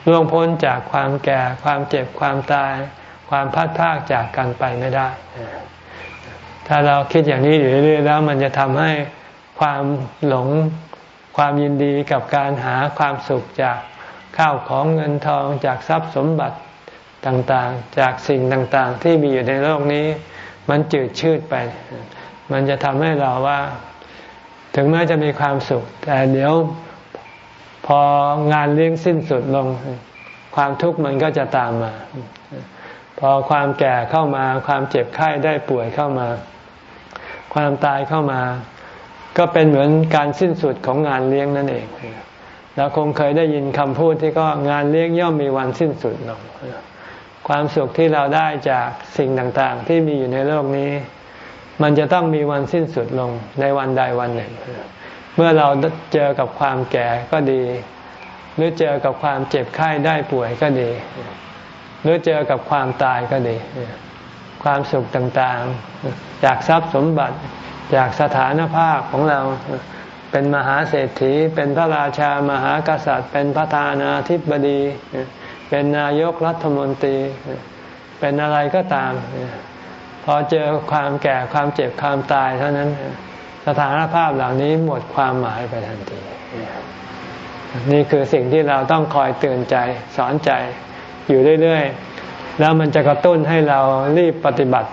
ล่วงพ้นจากความแก่ความเจ็บความตาย ความพัดพากจากกันไปไม่ได้ ถ้าเราคิดอย่างนี้อยู่เรื่อยๆแล้วมันจะทำให้ความหลงความยินดีกับการหาความสุขจากข้าวของเงินทองจากทรัพย์สมบัติต่างๆ จากสิ่งต่างๆ ที่มีอยู่ในโลกนี้ มันจืดชืดไป มันจะทำให้เราว่า ถึงแม้จะมีความสุข แต่เดี๋ยวพองานเลี้ยงสิ้นสุดลง ความทุกข์มันก็จะตามมา พอความแก่เข้ามา ความเจ็บไข้ได้ป่วยเข้ามา ความตายเข้ามา ก็เป็นเหมือนการสิ้นสุดของงานเลี้ยงนั่นเองเราคงเคยได้ยินคำพูดที่ก็งานเลี้ยงย่อมมีวันสิ้นสุดลงความสุขที่เราได้จากสิ่งต่างๆ ที่มีอยู่ในโลกนี้ มันจะต้องมีวันสิ้นสุดลงในวันใดวันหนึ่ง เมื่อเราเจอกับความแก่ก็ดี หรือเจอกับความเจ็บไข้ได้ป่วยก็ดี หรือเจอกับความตายก็ดี ความสุขต่างๆ จากทรัพย์สมบัติจากสถานภาพของเราเป็นมหาเศรษฐี เป็นพระราชามหากษัตริย์ เป็นประธานาธิบดี เป็นนายกรัฐมนตรี เป็นอะไรก็ตาม พอเจอความแก่ความเจ็บความตายเท่านั้นสถานภาพเหล่านี้หมดความหมายไปทันที นี่คือสิ่งที่เราต้องคอยเตือนใจสอนใจ อยู่เรื่อยๆ แล้วมันจะกระตุ้นให้เรารีบปฏิบัติ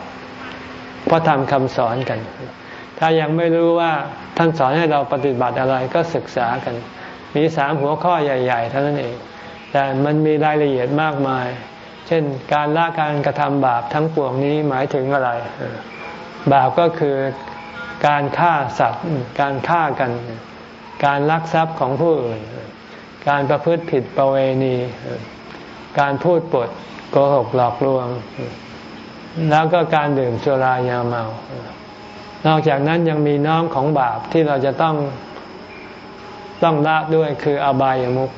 เพราะทำคำสอนกัน ถ้ายังไม่รู้ว่าท่านสอนให้เราปฏิบัติอะไรก็ศึกษากัน มีสามหัวข้อใหญ่ๆเท่านั้นเอง แต่มันมีรายละเอียดมากมาย เช่น การละการกระทำบาปทั้งปวงนี้หมายถึงอะไร บาปก็คือการฆ่าสัตว์ การฆ่ากัน การลักทรัพย์ของผู้อื่น การประพฤติผิดประเวณี การพูดปดโกหกหลอกลวง แล้วก็การดื่มสุรายาเมา นอกจากนั้นยังมีน้องของบาปที่เราจะต้องต้องละด้วยคืออบายามุข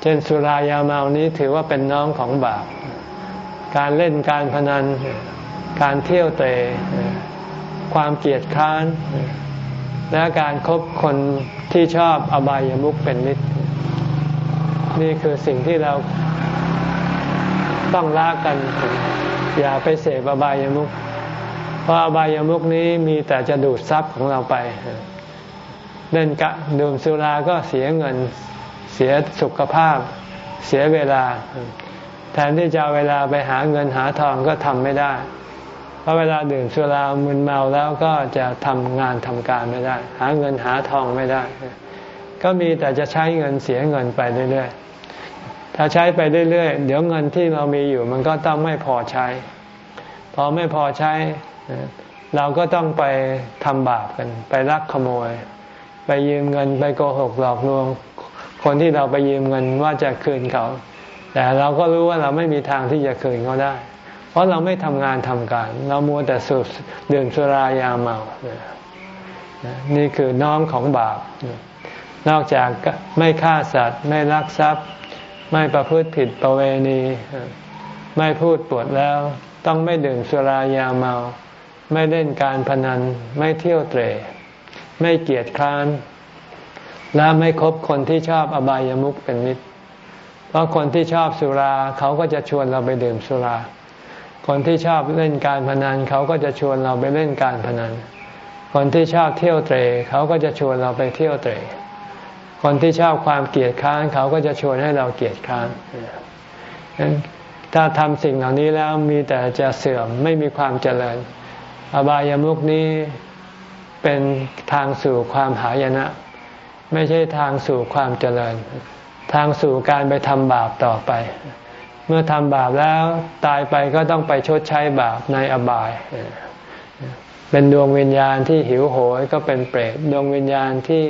เช่นสุรายาเมานี้ถือว่าเป็นน้องของบาป การเล่นการพนัน การเที่ยวเตะความเกลียดค้าน และการครบคนที่ชอบอบายามุขเป็นนิดนี่คือสิ่งที่เรา ต้องละกัน อย่าไปเสพอบายามุขพราะอบายามุกนี้มีแต่จะดูดทรัพย์ของเราไปเล่นกะดื่มสุราก็เสียเงินเสียสุขภาพ เสียเวลา แทนที่จะเเวลาไปหาเงินหาทองก็ทำไม่ได้ เพราะเวลาดื่มสุรามึนเมาแล้วก็จะทำงานทำการไม่ได้ หาเงินหาทองไม่ได้ ก็มีแต่จะใช้เงินเสียเงินไปเรื่อยๆ ถ้าใช้ไปเรื่อยๆ เดี๋ยวเงินที่เรามีอยู่ มันก็ต้องไม่พอใช้ พอไม่พอใช้ เราก็ต้องไปทำบาปกัน ไปลักขโมย ไปยืมเงินไปโกหกหลอกลวง คนที่เราไปยืมเงินว่าจะคืนเขา แต่เราก็รู้ว่าเราไม่มีทางที่จะคืนเขาได้ เพราะเราไม่ทำงานทำการ เรามัวแต่สูบดื่มสุรายาเมา นี่คือน้องของบาปนอกจากไม่ฆ่าสัตว์ไม่ลักทรัพย์ ไม่ประพฤติผิดประเวณี ไม่พูดปวดแล้ว ต้องไม่ดื่มสุรายาเมา ไม่เล่นการพนัน ไม่เที่ยวเตะไม่เกียจคร้าน และไม่คบคนที่ชอบอบายามุขเป็นมิตร เพราะคนที่ชอบสุราเขาก็จะชวนเราไปดื่มสุรา คนที่ชอบเล่นการพนัน เขาก็จะชวนเราไปเล่นการพนัน คนที่ชอบเที่ยวเตะเขาก็จะชวนเราไปเที่ยวเตะ คนที่ชอบความเกลียดค้านเขาก็จะชวนให้เราเกลียดค้านนั้นถ้าทำสิ่งเหล่านี้แล้วมีแต่จะเสื่อมไม่มีความเจริญ อบายามุกนี้เป็นทางสู่ความหายนะ ไม่ใช่ทางสู่ความเจริญ ทางสู่การไปทำบาปต่อไป เมื่อทำบาปแล้วตายไปก็ต้องไปชดใช้บาปในอบาย เป็นดวงวิญญาณที่หิวโหยก็เป็นเปรตดวงวิญญาณที่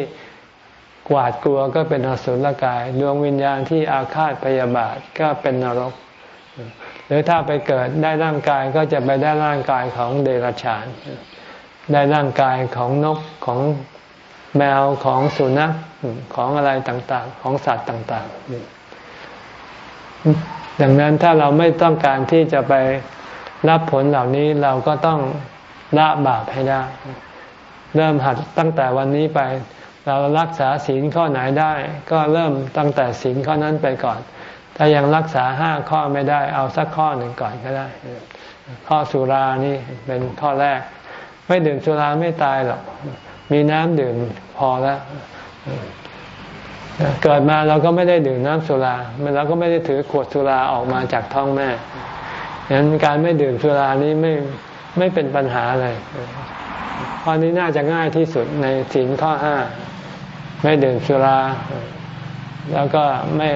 หวาดกลัวก็เป็นอสุรกาย ดวงวิญญาณที่อาฆาตพยาบาทก็เป็นนรก หรือถ้าไปเกิดได้ร่างกายก็จะไปได้ร่างกายของเดรัจฉาน ได้ร่างกายของนกของแมวของสุนัขของอะไรต่างๆ ของสัตว์ต่างๆ ดังนั้นถ้าเราไม่ต้องการที่จะไปรับผลเหล่านี้เราก็ต้องละบาปให้ได้ เริ่มหัดตั้งแต่วันนี้ไป เรารักษาศีลข้อไหนได้ ก็เริ่มตั้งแต่ศีลข้อนั้นไปก่อน ถ้ายังรักษาห้าข้อไม่ได้ เอาสักข้อหนึ่งก่อนก็ได้ ข้อสุรานี่เป็นข้อแรก ไม่ดื่มสุราไม่ตายหรอก มีน้ำดื่มพอแล้ว เกิดมาเราก็ไม่ได้ดื่มน้ำสุราเราก็ไม่ได้ถือขวดสุราออกมาจากท้องแม่ฉะนั้นการไม่ดื่มสุรานี้ไม่ไม่เป็นปัญหาเลยข้อนี้น่าจะง่ายที่สุดในศีลข้อห้า ไม่ดื่มสุรา แล้วก็ไม่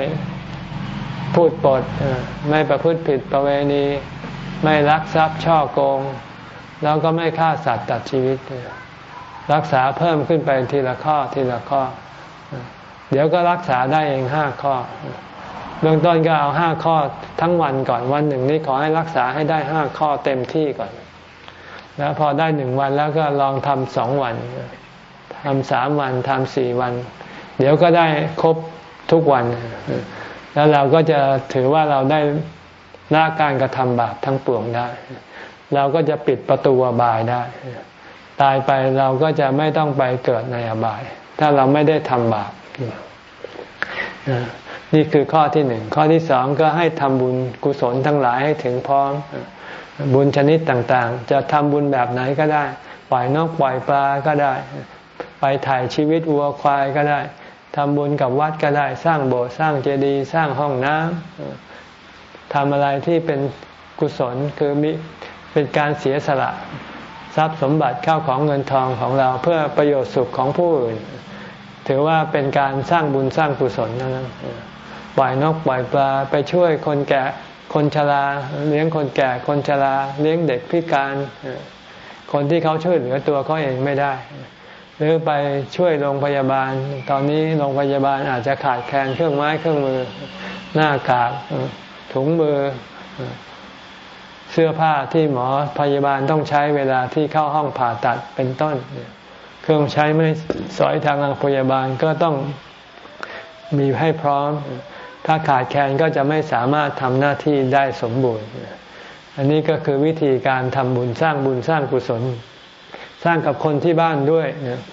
พูดปด ไม่ประพฤติผิดประเวณี ไม่รักทรัพย์ช่อโกง แล้วก็ไม่ฆ่าสัตว์ตัดชีวิต รักษาเพิ่มขึ้นไปทีละข้อทีละข้อ เดี๋ยวก็รักษาได้เองห้าข้อ เบื้องต้นก็เอาห้าข้อทั้งวันก่อนวันหนึ่งนี้ขอให้รักษาให้ได้ห้าข้อเต็มที่ก่อน แล้วพอได้หนึ่งวันแล้วก็ลองทำสองวัน ทำสามวันทำสี่วัน เดี๋ยวก็ได้ครบทุกวัน แล้วเราก็จะถือว่าเราได้ละการกระทำบาปทั้งปวงได้ เราก็จะปิดประตูอบายได้ ตายไปเราก็จะไม่ต้องไปเกิดในอบาย ถ้าเราไม่ได้ทำบาปนี่คือข้อที่หนึ่ง ข้อที่สองก็ให้ทำบุญกุศลทั้งหลายให้ถึงพร้อม บุญชนิดต่างๆ จะทำบุญแบบไหนก็ได้ ปล่อยนกปล่อยปลาก็ได้ ไปถ่ายชีวิตวัวควายก็ได้ทำบุญกับวัดก็ได้ สร้างโบสถ์สร้างเจดีย์สร้างห้องน้ำทำอะไรที่เป็นกุศลคือมีเป็นการเสียสละทรัพย์สมบัติเข้าของเงินทองของเราเพื่อประโยชน์สุขของผู้อื่น ถือว่าเป็นการสร้างบุญสร้างกุศลนั้นปล่อยนกปล่อยปลาไปช่วยคนแก่คนชราเลี้ยงคนแก่คนชราเลี้ยงเด็กพิการ คนที่เขาช่วยเหลือตัวเขาเองไม่ได้ หรือไปช่วยโรงพยาบาล ตอนนี้โรงพยาบาลอาจจะขาดแคลนเครื่องไม้เครื่องมือหน้ากากถุงมือเสื้อผ้าที่หมอพยาบาลต้องใช้เวลาที่เข้าห้องผ่าตัดเป็นต้น เครื่องใช้ไม่สอยทางโรงพยาบาลก็ต้องมีให้พร้อม ถ้าขาดแคลนก็จะไม่สามารถทำหน้าที่ได้สมบูรณ์ อันนี้ก็คือวิธีการทำบุญสร้างบุญสร้างกุศล สร้างกับคนที่บ้านด้วย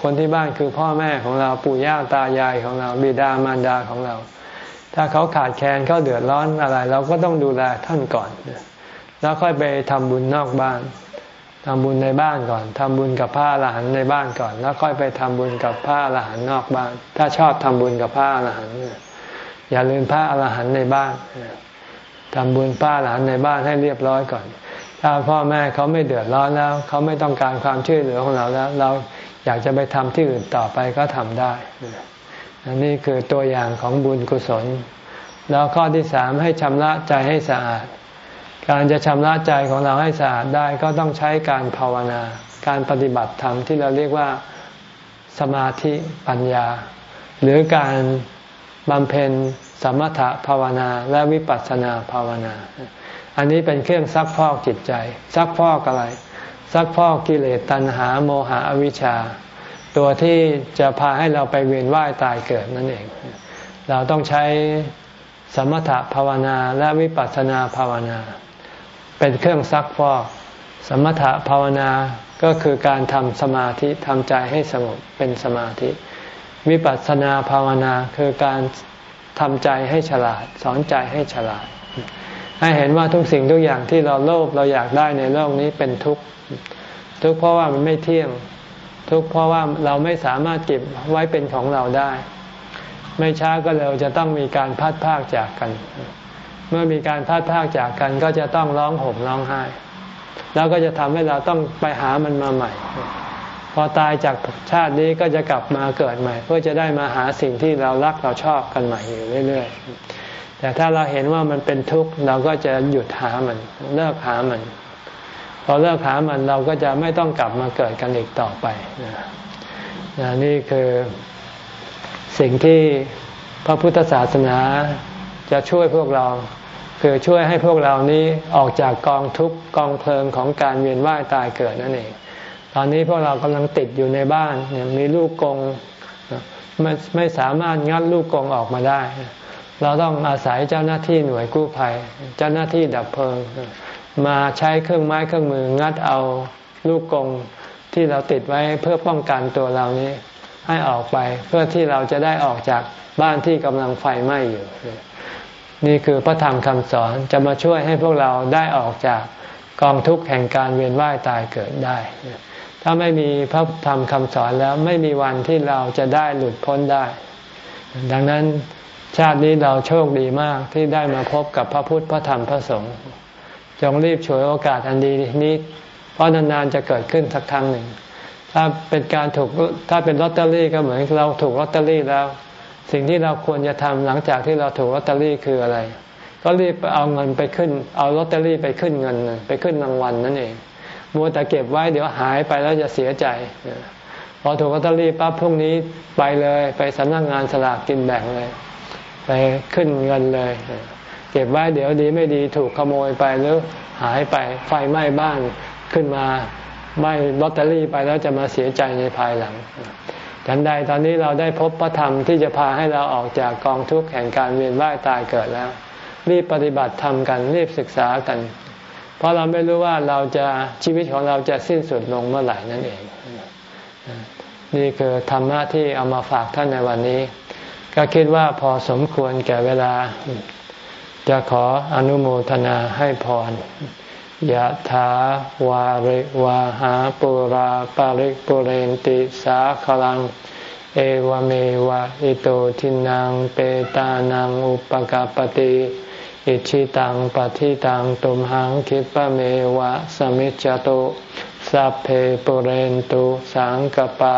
คนที่บ้านคือพ่อแม่ของเราปู่ย่าตายายของเราบิดามารดาของเรา ถ้าเขาขาดแคลนเขาเดือดร้อนอะไร เราก็ต้องดูแลท่านก่อน แล้วค่อยไปทำบุญนอกบ้านทำบุญในบ้านก่อนทำบุญกับพระอรหันต์ในบ้านก่อน แล้วค่อยไปทำบุญกับพระอรหันต์นอกบ้าน ถ้าชอบทำบุญกับพระอรหันต์อย่าลืมพระอรหันต์ในบ้านทำบุญพระอรหันต์ในบ้านให้เรียบร้อยก่อน ถ้าพ่อแม่เขาไม่เดือดร้อนแล้ว เขาไม่ต้องการความช่วยเหลือของเราแล้ว เราอยากจะไปทำที่อื่นต่อไปก็ทำได้อันนี้คือตัวอย่างของบุญกุศล แล้วข้อที่สามให้ชำระใจให้สะอาด การจะชำระใจของเราให้สะอาดได้ก็ต้องใช้การภาวนา การปฏิบัติธรรมที่เราเรียกว่าสมาธิปัญญา หรือการบำเพ็ญสมถะภาวนาและวิปัสสนาภาวนา อันนี้เป็นเครื่องซักพอกจิตใจ ซักพอกอะไร ซักพอกกิเลสตัณหาโมหะอวิชชา ตัวที่จะพาให้เราไปเวียนว่ายตายเกิดนั่นเอง เราต้องใช้สมถภาวนาและวิปัสสนาภาวนา เป็นเครื่องซักพอก สมถภาวนาก็คือการทำสมาธิทำใจให้สงบเป็นสมาธิ วิปัสสนาภาวนาคือการทำใจให้ฉลาด สอนใจให้ฉลาด ให้เห็นว่าทุกสิ่งทุกอย่างที่เราโลภเราอยากได้ในโลกนี้เป็นทุกข์ทุกข์เพราะว่ามันไม่เที่ยง ทุกข์เพราะว่าเราไม่สามารถเก็บไว้เป็นของเราได้ ไม่ช้าก็เร็วจะต้องมีการพัดพากจากกัน เมื่อมีการพัดพากจากกันก็จะต้องร้องห่มร้องไห้ แล้วก็จะทำให้เราต้องไปหามันมาใหม่ พอตายจากชาตินี้ก็จะกลับมาเกิดใหม่ เพื่อจะได้มาหาสิ่งที่เรารักเราชอบกันใหม่อยู่เรื่อยๆ แต่ถ้าเราเห็นว่ามันเป็นทุกข์เราก็จะหยุดหามัน เลิกหามัน พอเลิกหามันเราก็จะไม่ต้องกลับมาเกิดกันอีกต่อไปนะนี่คือสิ่งที่พระพุทธศาสนาจะช่วยพวกเรา คือช่วยให้พวกเรานี้ออกจากกองทุกข์กองเพลิงของการเวียนว่ายตายเกิดนั่นเอง ตอนนี้พวกเรากำลังติดอยู่ในบ้านมีลูกกงไม่ไม่สามารถงัดลูกกงออกมาได้ เราต้องอาศัยเจ้าหน้าที่หน่วยกู้ภัย เจ้าหน้าที่ดับเพลิง มาใช้เครื่องไม้เครื่องมืองัดเอาลูกกงที่เราติดไว้เพื่อป้องกันตัวเรานี้ให้ออกไปเพื่อที่เราจะได้ออกจากบ้านที่กำลังไฟไหม้อยู่ นี่คือพระธรรมคำสอนจะมาช่วยให้พวกเราได้ออกจากกองทุกข์แห่งการเวียนว่ายตายเกิดได้ ถ้าไม่มีพระธรรมคำสอนแล้วไม่มีวันที่เราจะได้หลุดพ้นได้ ดังนั้น ชาตินี้เราโชคดีมากที่ได้มาพบกับพระพุทธพระธรรมพระสงฆ์จงรีบฉวยโอกาสอันดีนี้ เพราะนานๆจะเกิดขึ้นสักครั้งหนึ่ง ถ้าเป็นการถูกถ้าเป็นลอตเตอรี่ก็เหมือนเราถูกลอตเตอรี่แล้ว สิ่งที่เราควรจะทำหลังจากที่เราถูกลอตเตอรี่คืออะไร ก็รีบเอาเงินไปขึ้น เอาลอตเตอรี่ไปขึ้นเงิน ไปขึ้นรางวัลนั่นเองมัวแต่เก็บไว้เดี๋ยวหายไปแล้วจะเสียใจพอถูกลอตเตอรี่ปั๊บพรุ่งนี้ไปเลย ไปสำนักงงานสลากกินแบ่งเลย ไปขึ้นเงินเลย เก็บไว้เดี๋ยวดีไม่ดีถูกขโมยไปหรือหายไปไฟไหม้บ้านขึ้นมาไม่ลอตเตอรี่ไปแล้วจะมาเสียใจในภายหลังฉันใดตอนนี้เราได้พบพระธรรมที่จะพาให้เราออกจากกองทุกข์แห่งการเวียนว่ายตายเกิดแล้ว รีบปฏิบัติธรรมกันรีบศึกษากัน เพราะเราไม่รู้ว่าเราจะชีวิตของเราจะสิ้นสุดลงเมื่อไหร่นั่นเอง นี่คือธรรมะที่เอามาฝากท่านในวันนี้ ก็คิดว่าพอสมควรแก่เวลา จะขออนุโมทนาให้พรยะถาวาริวาหาปุราปาริกปุเรนติสาขลัง เอวเมวะอิโตทินังเปตานังอุปกาปติอิชิตังปฏิตังตุมหังคิปะเมวะสมิจจโตสัพเพปุเรนตุสังกปา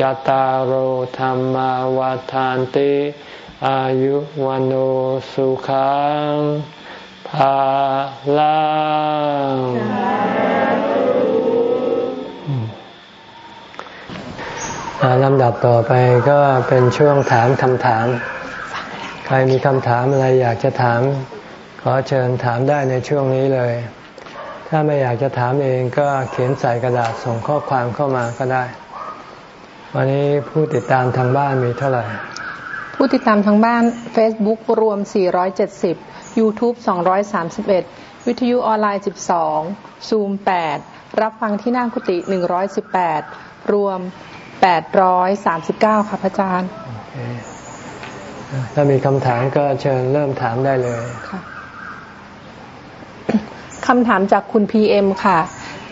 จตารโหธรรมวาทานติ อายุวันโอสุขังภาลาลำดับต่อไปก็เป็นช่วงถามคำถาม ใครมีคำถามอะไรอยากจะถาม ขอเชิญถามได้ในช่วงนี้เลย ถ้าไม่อยากจะถามเองก็เขียนใส่กระดาษส่งข้อความเข้ามาก็ได้ วันนี้ผู้ติดตามทางบ้านมีเท่าไหร่ ผู้ติดตามทางบ้าน Facebook รวม 470 YouTube 231 วิทยุออนไลน์ 12ซูม8รับฟังที่นั่งกุฏิ118 รวม 839 ค่ะพระอาจารย์ ถ้ามีคำถามก็เชิญเริ่มถามได้เลยคำถามจากคุณพีเอ็มค่ะ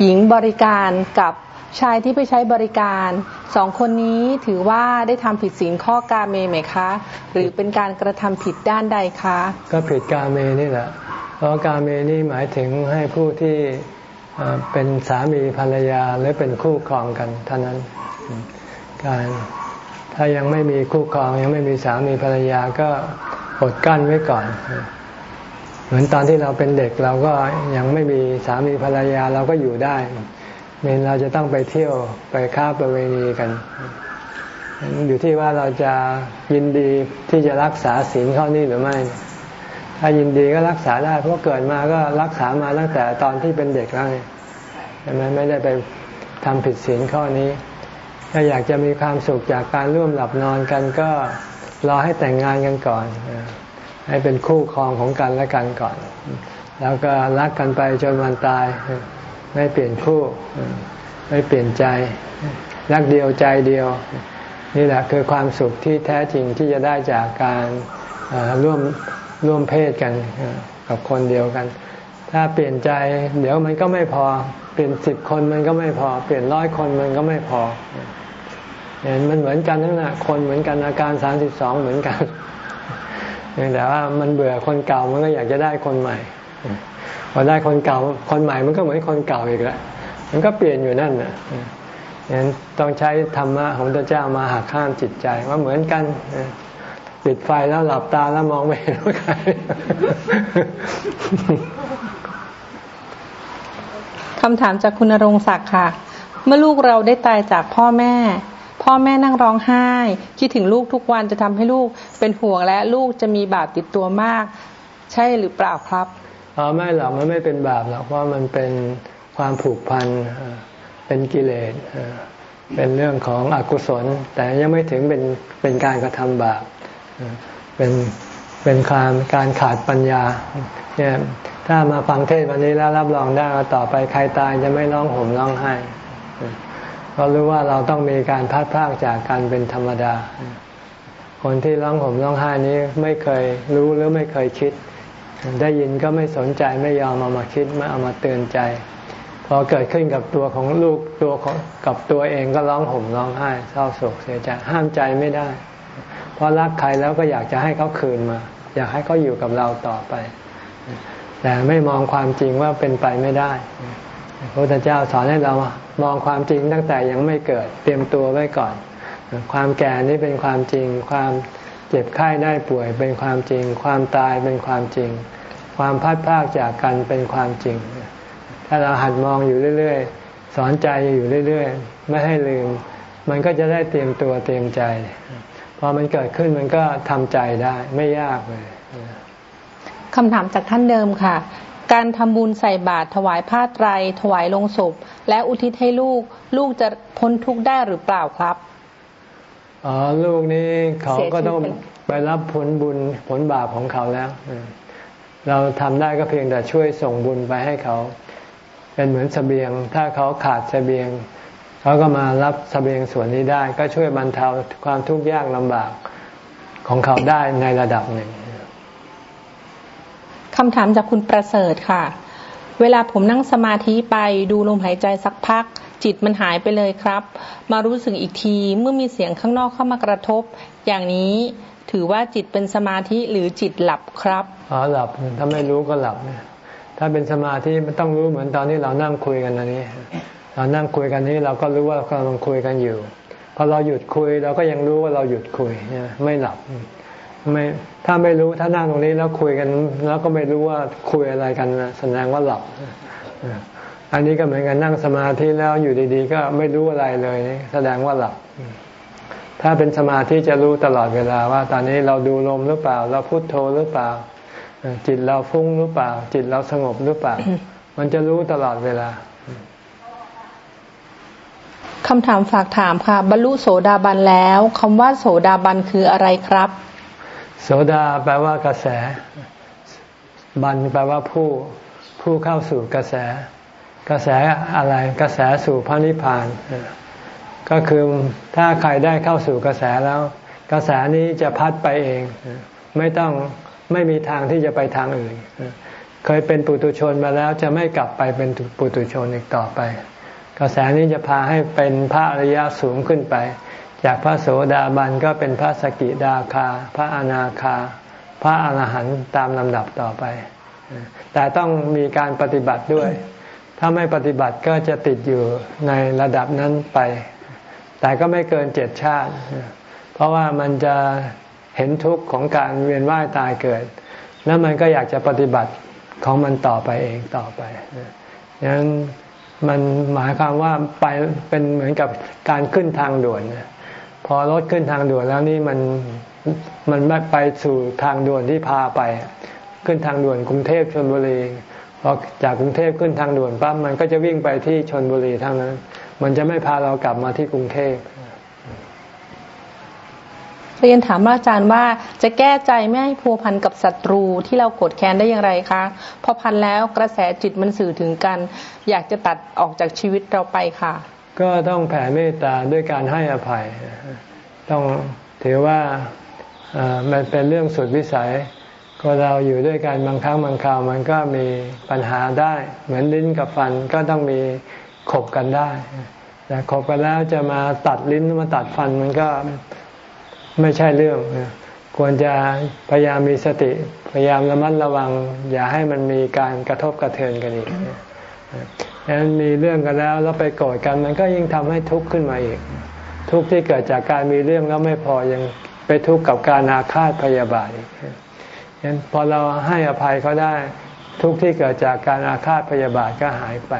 หญิงบริการกับ ชายที่ไปใช้บริการสองคนนี้ถือว่าได้ทำผิดศีลข้อกาเมไหมคะ หรือเป็นการกระทำผิดด้านใดคะ ก็ผิดกาเมนี่แหละ เพราะกาเมนี่หมายถึงให้ผู้ที่เป็นสามีภรรยาหรือเป็นคู่ครองกันเท่านั้น การถ้ายังไม่มีคู่ครองยังไม่มีสามีภรรยาก็อดกั้นไว้ก่อน เหมือนตอนที่เราเป็นเด็กเราก็ยังไม่มีสามีภรรยาเราก็อยู่ได้ เราจะต้องไปเที่ยวไปค้าประเวณีกัน อยู่ที่ว่าเราจะยินดีที่จะรักษาศีลข้อนี้หรือไม่ ถ้ายินดีก็รักษาได้เพราะเกิดมาก็รักษามาตั้งแต่ตอนที่เป็นเด็กแล้วใช่ไหมไม่ได้ไปทำผิดศีลข้อนี้ ถ้าอยากจะมีความสุขจากการร่วมหลับนอนกันก็รอให้แต่งงานกันก่อน ให้เป็นคู่ครองของกันและกันก่อน แล้วก็รักกันไปจนวันตาย ไม่เปลี่ยนคู่ ไม่เปลี่ยนใจ รักเดียวใจเดียว นี่แหละคือความสุขที่แท้จริงที่จะได้จากการร่วมร่วมเพศกันกับคนเดียวกัน ถ้าเปลี่ยนใจ เดี๋ยวมันก็ไม่พอ เปลี่ยนสิบคนมันก็ไม่พอ เปลี่ยนร้อยคนมันก็ไม่พอเห็นมันเหมือนกันนั่นแหละคนเหมือนกันอาการสามสิบสองเหมือนกันแต่ว่ามันเบื่อคนเก่ามันก็อยากจะได้คนใหม่ พอได้คนเก่าคนใหม่มันก็เหมือนคนเก่าอีกแล้วมันก็เปลี่ยนอยู่นั่นน่ะฉะนั้นต้องใช้ธรรมะของพระเจ้ามาหักข้ามจิตใจว่าเหมือนกันปิดไฟแล้วหลับตาแล้วมองไม่เห็นว่าใครคำถามจากคุณนรงศักดิ์ค่ะ เมื่อลูกเราได้ตายจากพ่อแม่ พ่อแม่นั่งร้องไห้ คิดถึงลูกทุกวันจะทำให้ลูกเป็นห่วงและลูกจะมีบาปติดตัวมาก ใช่หรือเปล่าครับ อ๋อไม่หรอกมันไม่เป็นบาปหรอกเพราะมันเป็นความผูกพันเป็นกิเลสเป็นเรื่องของอกุศล แต่ยังไม่ถึงเป็นเป็นการกระทำบาปเป็นเป็นการการขาดปัญญาเนี่ยถ้ามาฟังเทศวันนี้แล้วรับรองได้ว่าต่อไปใครตายจะไม่ร้องห่มร้องไห้เพราะรู้ว่าเราต้องมีการพัดพากจากกันเป็นธรรมดา คนที่ร้องห่มร้องไห้นี้ไม่เคยรู้หรือไม่เคยคิด ได้ยินก็ไม่สนใจไม่ยอมเอามาคิดไม่เอามาเตือนใจ พอเกิดขึ้นกับตัวของลูกตัวกับตัวเองก็ร้องห่มร้องไห้เศร้าโศกเสียใจห้ามใจไม่ได้ เพราะรักใครแล้วก็อยากจะให้เขาคืนมา อยากให้เขาอยู่กับเราต่อไป แต่ไม่มองความจริงว่าเป็นไปไม่ได้พระพุทธเจ้าสอนให้เรามองความจริงตั้งแต่ยังไม่เกิด เตรียมตัวไว้ก่อน ความแก่นี้เป็นความจริงความ เจ็บไข้ได้ป่วยเป็นความจริง ความตายเป็นความจริง ความพัดพากจากกันเป็นความจริง ถ้าเราหัดมองอยู่เรื่อย ๆ สอนใจอยู่เรื่อย ๆ ไม่ให้ลืม มันก็จะได้เตรียมตัวเตรียมใจพอมันเกิดขึ้นมันก็ทำใจได้ไม่ยากเลยคำถามจากท่านเดิมค่ะ การทำบุญใส่บาตรถวายผ้าไตร ถวายลงศพ และอุทิศให้ลูก ลูกจะพ้นทุกข์ได้หรือเปล่าครับ อ๋อลูกนี้เขาก็ต้องไปรับผลบุญผลบาปของเขาแล้ว เราทำได้ก็เพียงแต่ช่วยส่งบุญไปให้เขา เป็นเหมือนสเสบียง ถ้าเขาขาดสเสบียง เขาก็มารับสเสบียงส่วนนี้ได้ ก็ช่วยบรรเทาความทุกข์ยากลำบากของเขาได้ในระดับหนึ่งคำถามจากคุณประเสริฐค่ะ เวลาผมนั่งสมาธิไปดูลมหายใจสักพัก จิตมันหายไปเลยครับ มารู้สึกอีกทีเมื่อมีเสียงข้างนอกเข้ามากระทบ อย่างนี้ถือว่าจิตเป็นสมาธิหรือจิตหลับครับอ๋อหลับถ้าไม่รู้ก็หลับเนี่ยถ้าเป็นสมาธิมันต้องรู้เหมือนตอนนี้เรานั่งคุยกันอันนี้ เรานั่งคุยกันนี้เราก็รู้ว่ากำลังคุยกันอยู่พอเราหยุดคุยเราก็ยังรู้ว่าเราหยุดคุยไม่หลับไม่ถ้าไม่รู้ถ้านั่งตรงนี้แล้วคุยกัน แล้วก็ไม่รู้ว่าคุยอะไรกันแสดงว่าหลับ อันนี้ก็เหมือนกันนั่งสมาธิแล้วอยู่ดีๆ ก็ไม่รู้อะไรเลย แสดงว่าหลับ ถ้าเป็นสมาธิจะรู้ตลอดเวลาว่า ตอนนี้เราดูลมหรือเปล่า เราพุโทโธหรือเปล่า จิตเราฟุ้งหรือเปล่า จิตเราสงบหรือเปล่า มันจะรู้ตลอดเวลาคำถามฝากถามค่ะ บรรลุโสดาบันแล้วคำว่าโสดาบันคืออะไรครับ โสดาแปลว่ากระแส บันแปลว่าผู้ผู้เข้าสู่กระแส กระแสอะไรกระแสสู่พระนิพพาน ก็คือถ้าใครได้เข้าสู่กระแสแล้ว กระแสนี้จะพัดไปเอง ไม่ต้องไม่มีทางที่จะไปทางอื่น เคยเป็นปุตุชนมาแล้วจะไม่กลับไปเป็นปุตุชนอีกต่อไป กระแสนี้จะพาให้เป็นพระอริยะสูงขึ้นไป จากพระโสดาบันก็เป็นพระสกิดาคา พระอนาคา พระอรหันต์ตามลำดับต่อไป แต่ต้องมีการปฏิบัติด้วย ถ้าไม่ปฏิบัติก็จะติดอยู่ในระดับนั้นไป แต่ก็ไม่เกินเจ็ดชาติ เพราะว่ามันจะเห็นทุกข์ของการเวียนว่ายตายเกิด แล้วมันก็อยากจะปฏิบัติของมันต่อไปเองต่อไปดังนั้นมันหมายความว่าไปเป็นเหมือนกับการขึ้นทางด่วน พอรถขึ้นทางด่วนแล้วนี่มันมันไม่ไปสู่ทางด่วนที่พาไป ขึ้นทางด่วนกรุงเทพชนบุรี พอจากกรุงเทพขึ้นทางด่วนปั๊บมันก็จะวิ่งไปที่ชนบุรีทางนั้น มันจะไม่พาเรากลับมาที่กรุงเทพเรียนถามอาจารย์ว่าจะแก้ใจไม่ให้พัวพันกับศัตรูที่เรากดแค้นได้อย่างไรคะพอพันแล้วกระแสจิตมันสื่อถึงกัน อยากจะตัดออกจากชีวิตเราไปค่ะ ก็ต้องแผ่เมตตาด้วยการให้อภัย ต้องถือว่ามันเป็นเรื่องสุดวิสัย ก็เราอยู่ด้วยกันบางครั้งบางคราวมันก็มีปัญหาได้ เหมือนลิ้นกับฟันก็ต้องมีขบกันได้ แต่ขบกันแล้วจะมาตัดลิ้นมาตัดฟันมันก็ไม่ใช่เรื่อง ควรจะพยายามมีสติ พยายามระมัดระวัง อย่าให้มันมีการกระทบกระเทือนกันอีกดังนั้นมีเรื่องกันแล้วแล้วไปโกรธกันมันก็ยิ่งทำให้ทุกข์ขึ้นมาอีก ทุกข์ที่เกิดจากการมีเรื่องแล้วไม่พอยังไปทุกข์กับการอาฆาตพยาบาทอีก ฉะนั้นพอเราให้อภัยเขาได้ ทุกที่เกิดจากการอาฆาตพยาบาทก็หายไป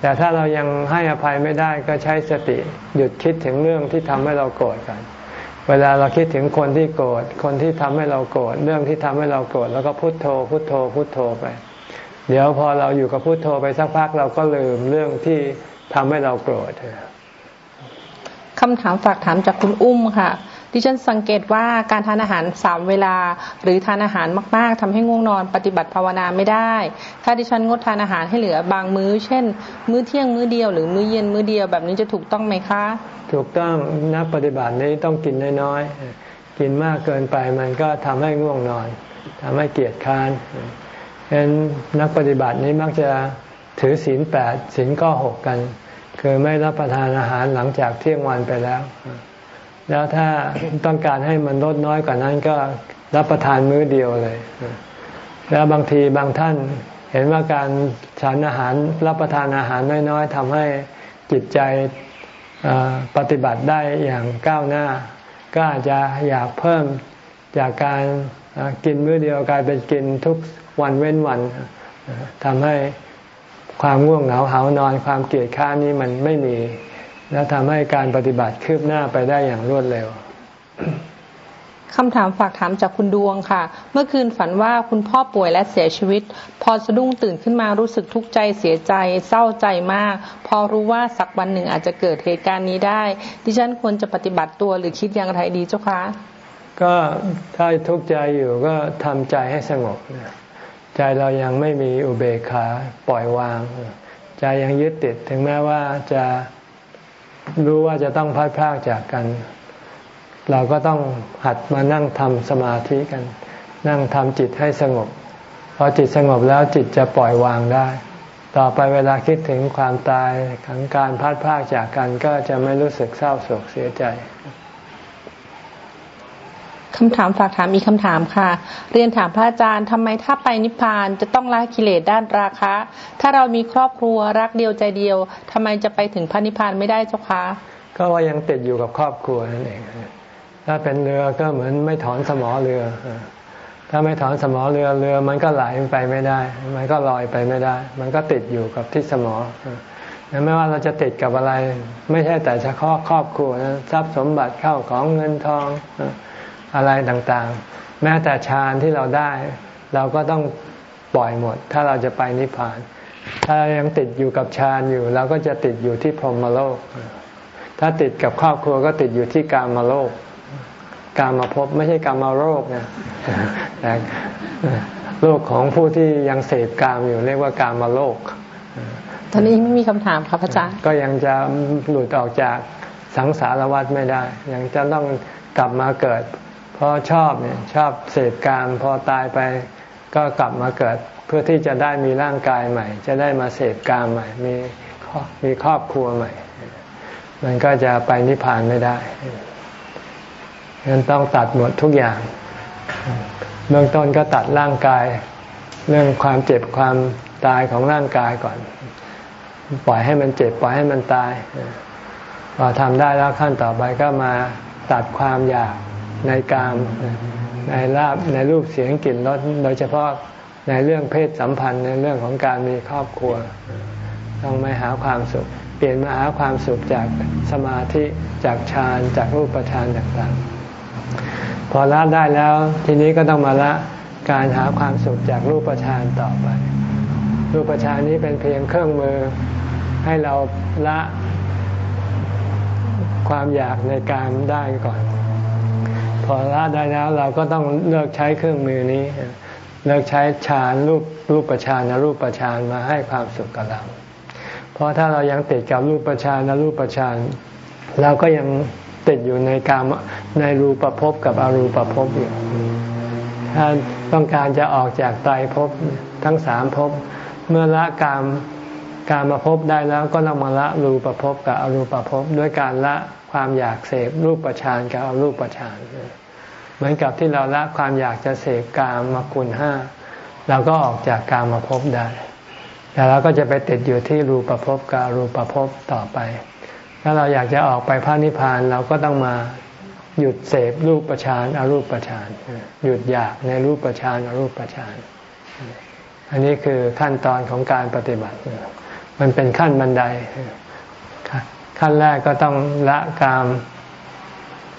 แต่ถ้าเรายังให้อภัยไม่ได้ก็ใช้สติหยุดคิดถึงเรื่องที่ทำให้เราโกรธกัน เวลาเราคิดถึงคนที่โกรธคนที่ทำให้เราโกรธเรื่องที่ทำให้เราโกรธแล้วก็พุโทโธ พุโทโธ พุโทโธไป เดี๋ยวพอเราอยู่กับพุโทโธไปสักพักเราก็ลืมเรื่องที่ทำให้เราโกรธคำถามฝากถามจากคุณอุ้มค่ะ ดิฉันสังเกตว่าการทานอาหารสามเวลา หรือทานอาหารมาก ๆทำให้ง่วงนอนปฏิบัติภาวนาไม่ได้ ถ้าดิฉันงดทานอาหารให้เหลือบางมื้อ เช่น มื้อเที่ยงมื้อเดียวหรือมื้อเย็นมื้อเดียวแบบนี้จะถูกต้องไหมคะ ถูกต้องนักปฏิบัตินี้ต้องกินน้อยๆกินมากเกินไปมันก็ทำให้ง่วงนอนทำให้เกียจค้านฉะนั้นนักปฏิบัตินี้มักจะถือศีลแปดศีลข้อหกกัน คือไม่รับประทานอาหารหลังจากเที่ยงวันไปแล้ว แล้วถ้าต้องการให้มันลดน้อยกว่านั้นก็รับประทานมื้อเดียวเลย แล้วบางทีบางท่านเห็นว่าการฉันอาหารรับประทานอาหารน้อยๆทำให้จิตใจปฏิบัติได้อย่างก้าวหน้า ก็อาจจะอยากเพิ่มจากการกินมื้อเดียวกลายเป็นกินทุกวันเว้นวันทำให้ความง่วงเหงาหานอน ความเกลียดข้านี้มันไม่มี แล้วทำให้การปฏิบัติคืบหน้าไปได้อย่างรวดเร็วคำถามฝากถามจากคุณดวงค่ะ เมื่อคืนฝันว่าคุณพ่อป่วยและเสียชีวิต พอสะดุ้งตื่นขึ้นมารู้สึกทุกข์ใจเสียใจ เศร้าใจมาก พอรู้ว่าสักวันหนึ่งอาจจะเกิดเหตุการณ์นี้ได้ ดิฉันควรจะปฏิบัติตัวหรือคิดอย่างไรดีเจ้าคะก็ถ้าทุกข์ใจอยู่ก็ทำใจให้สงบใจเรายังไม่มีอุเบกขาปล่อยวาง ใจยังยึดติดถึงแม้ว่าจะ รู้ว่าจะต้องพัดพากจากกัน เราก็ต้องหัดมานั่งทำสมาธิกัน นั่งทำจิตให้สงบพอจิตสงบแล้วจิตจะปล่อยวางได้ ต่อไปเวลาคิดถึงความตายของการพัดพากจากกันก็จะไม่รู้สึกเศร้าโศกเสียใจ คำถามฝากถามมีคำถามค่ะ เรียนถามพระอาจารย์ทำไมถ้าไปนิพพานจะต้องละกิเลสด้านราคะ ถ้าเรามีครอบครัวรักเดียวใจเดียวทำไมจะไปถึงพระนิพพานไม่ได้เจ้าคะก็ว่ายังติดอยู่กับครอบครัวนั่นเอง ถ้าเป็นเรือก็เหมือนไม่ถอนสมอเรือ ถ้าไม่ถอนสมอเรือเรือ มันก็ไหลไปไม่ได้ มันก็ลอยไปไม่ได้ มันก็ติดอยู่กับที่สมอไม่ว่าเราจะติดกับอะไร ไม่ใช่แต่เฉพาะครอบครัวนะทรัพย์สมบัติเข้าของเงินทอง อะไรต่างๆ แม้แต่ฌานที่เราได้ เราก็ต้องปล่อยหมด ถ้าเราจะไปนิพพาน ถ้ายังติดอยู่กับฌานอยู่ เราก็จะติดอยู่ที่พรหมโลก ถ้าติดกับครอบครัวก็ติดอยู่ที่กามโลก กามาพบไม่ใช่กามาโรคนะแต่โลกของผู้ที่ยังเสพกามอยู่เรียกว่ากามาโลกตอนนี้ไม่มีคำถามครับอาจารย์ ก็ยังจะหลุดออกจากสังสารวัฏไม่ได้ ยังจะต้องกลับมาเกิด พอชอบเนี่ยชอบเสพกามพอตายไปก็กลับมาเกิดเพื่อที่จะได้มีร่างกายใหม่ จะได้มาเสพกามใหม่ มีมีครอบครัวใหม่ มันก็จะไปนิพพานไม่ได้งั้นต้องตัดหมดทุกอย่าง เบื้องต้นก็ตัดร่างกาย เรื่องความเจ็บความตายของร่างกายก่อน ปล่อยให้มันเจ็บปล่อยให้มันตายพอทำได้แล้วขั้นต่อไปก็มาตัดความอยาก ในกามในลาบในรูปเสียงกลิ่นรสโดยเฉพาะในเรื่องเพศสัมพันธ์ในเรื่องของการมีครอบครัว ต้องไม่หาความสุข เปลี่ยนมาหาความสุขจากสมาธิจากฌานจากรูปฌานต่างๆ พอละได้แล้วทีนี้ก็ต้องมาละการหาความสุขจากรูปฌานต่อไป รูปฌานนี้เป็นเพียงเครื่องมือให้เราละความอยากในการได้ก่อน พอละได้แล้วเราก็ต้องเลิกใช้เครื่องมือนี้ เลิกใช้ฌานรูปรูปประชานรูปประชานมาให้ความสุขกับเรา เพราะถ้าเรายังติดกับรูปประชานรูปประชานเราก็ยังติดอยู่ในกามในรูปภพกับอรูปภพอยู่ ถ้าต้องการจะออกจากไตรภพทั้งสามภพเมื่อละกามการมาพบได้แล้วก็ต้องมาละรูปภพกับอรูปภพด้วยการละ ความอยากเสพรูปประชานกับอารูปประชานเหมือนกับที่เราละความอยากจะเสพกามมาคุณห้าเราก็ออกจากกามมาพบได้ แต่เราก็จะไปติดอยู่ที่รูปภพกับรูปภพต่อไป ถ้าเราอยากจะออกไปพระนิพพานเราก็ต้องมาหยุดเสพรูปประชานอารูปประชานหยุดอยากในรูปประชานอารูปประชานอันนี้คือขั้นตอนของการปฏิบัติ มันเป็นขั้นบันได ขั้นแรกก็ต้องละกาม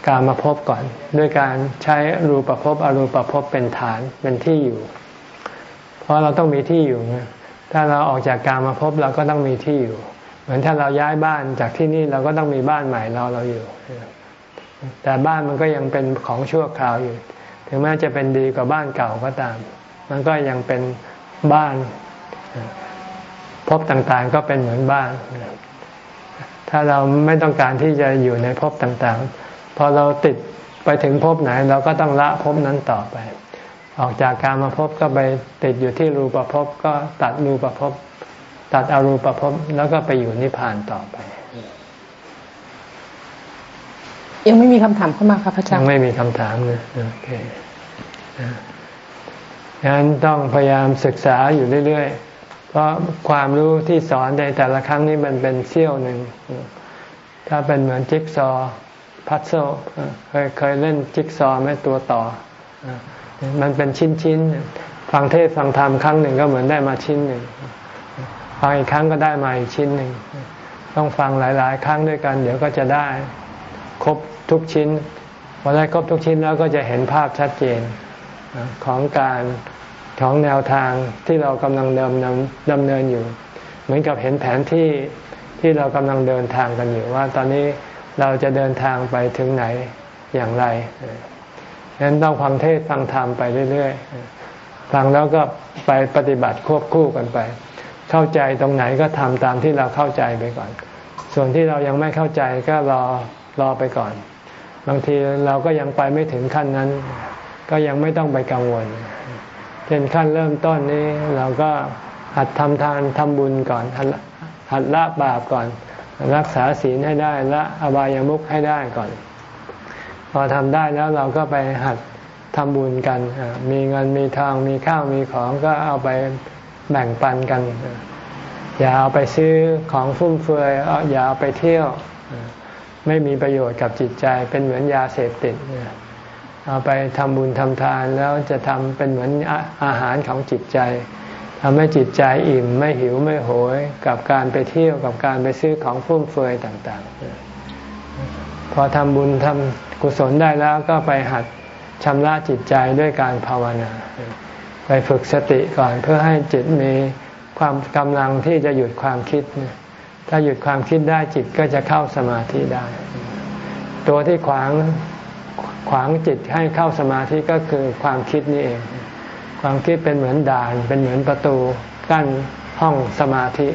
กามมาพบก่อน ด้วยการใช้รูปภพอรูปภพเป็นฐานเป็นที่อยู่ เพราะเราต้องมีที่อยู่ ถ้าเราออกจากกามมาพบเราก็ต้องมีที่อยู่ เหมือนถ้าเราย้ายบ้านจากที่นี่เราก็ต้องมีบ้านใหม่เราเราอยู่ แต่บ้านมันก็ยังเป็นของชั่วคราวอยู่ ถึงแม้จะเป็นดีกว่าบ้านเก่าก็ตาม มันก็ยังเป็นบ้านภพต่างๆก็เป็นเหมือนบ้าน ถ้าเราไม่ต้องการที่จะอยู่ในภพต่างๆ พอเราติดไปถึงภพไหน เราก็ต้องละภพนั้นต่อไป ออกจากการมาภพก็ไปติดอยู่ที่รูปภพก็ตัดรูปภพตัดอรูปภพแล้วก็ไปอยู่นิพพานต่อไป ยังไม่มีคำถามเข้ามาครับพระอาจารย์ยังไม่มีคำถามเลยโอเคงั้นต้องพยายามศึกษาอยู่เรื่อยๆเพ ราะความรู้ที่สอนในแต่ละครั้งนี้มันเป็นเสี้ยวหนึ่ง ถ้าเป็นเหมือนจิ๊กซอพัซโซเคยเคยเล่นจิ๊กซอไหมตัวต่อ มันเป็นชิ้นชิ้นฟังเทศฟังธรรมครั้งหนึ่งก็เหมือนได้มาชิ้นหนึ่งฟังอีกครั้งก็ได้มาอีกชิ้นหนึ่ง ต้องฟังหลาย ๆ ครั้งด้วยกัน เดี๋ยวก็จะได้ครบทุกชิ้นพอได้ครบทุกชิ้นแล้วก็จะเห็นภาพชัดเจนของการ ของแนวทางที่เรากำลังเดิมดำเนินอยู่ เหมือนกับเห็นแผนที่ที่เรากำลังเดินทางกันอยู่ว่า ตอนนี้เราจะเดินทางไปถึงไหนอย่างไรฉะนั้นต้องฟังเทศฟังธรรมไปเรื่อยๆ ฟังแล้วก็ไปปฏิบัติควบคู่กันไป เข้าใจตรงไหนก็ทำตามที่เราเข้าใจไปก่อน ส่วนที่เรายังไม่เข้าใจก็รอรอไปก่อน บางทีเราก็ยังไปไม่ถึงขั้นนั้น ก็ยังไม่ต้องไปกังวล เช่นขั้นเริ่มต้นนี้เราก็หัดทำทานทำบุญก่อน หัดละบาปก่อน รักษาศีลให้ได้ละอบายามุขให้ได้ก่อน พอทำได้แล้วเราก็ไปหัดทำบุญกัน มีเงินมีทองมีข้าวมีของก็เอาไปแบ่งปันกัน อย่าเอาไปซื้อของฟุ่มเฟือยอย่าเอาไปเที่ยว ไม่มีประโยชน์กับจิตใจเป็นเหมือนยาเสพติด เอาไปทำบุญทำทานแล้วจะทำเป็นเหมือนอาหารของจิตใจทำให้จิตใจอิ่มไม่หิวไม่โหย กับการไปเที่ยวกับการไปซื้อของฟุ่มเฟือยต่างๆ พอทำบุญทำกุศลได้แล้วก็ไปหัดชำระจิตใจด้วยการภาวนา ไปฝึกสติก่อนเพื่อให้จิตมีความกำลังที่จะหยุดความคิด ถ้าหยุดความคิดได้จิตก็จะเข้าสมาธิได้ ตัวที่ขวาง ขวางจิตให้เข้าสมาธิก็คือความคิดนี่เอง ความคิดเป็นเหมือนด่าน เป็นเหมือนประตูกั้นห้องสมาธิ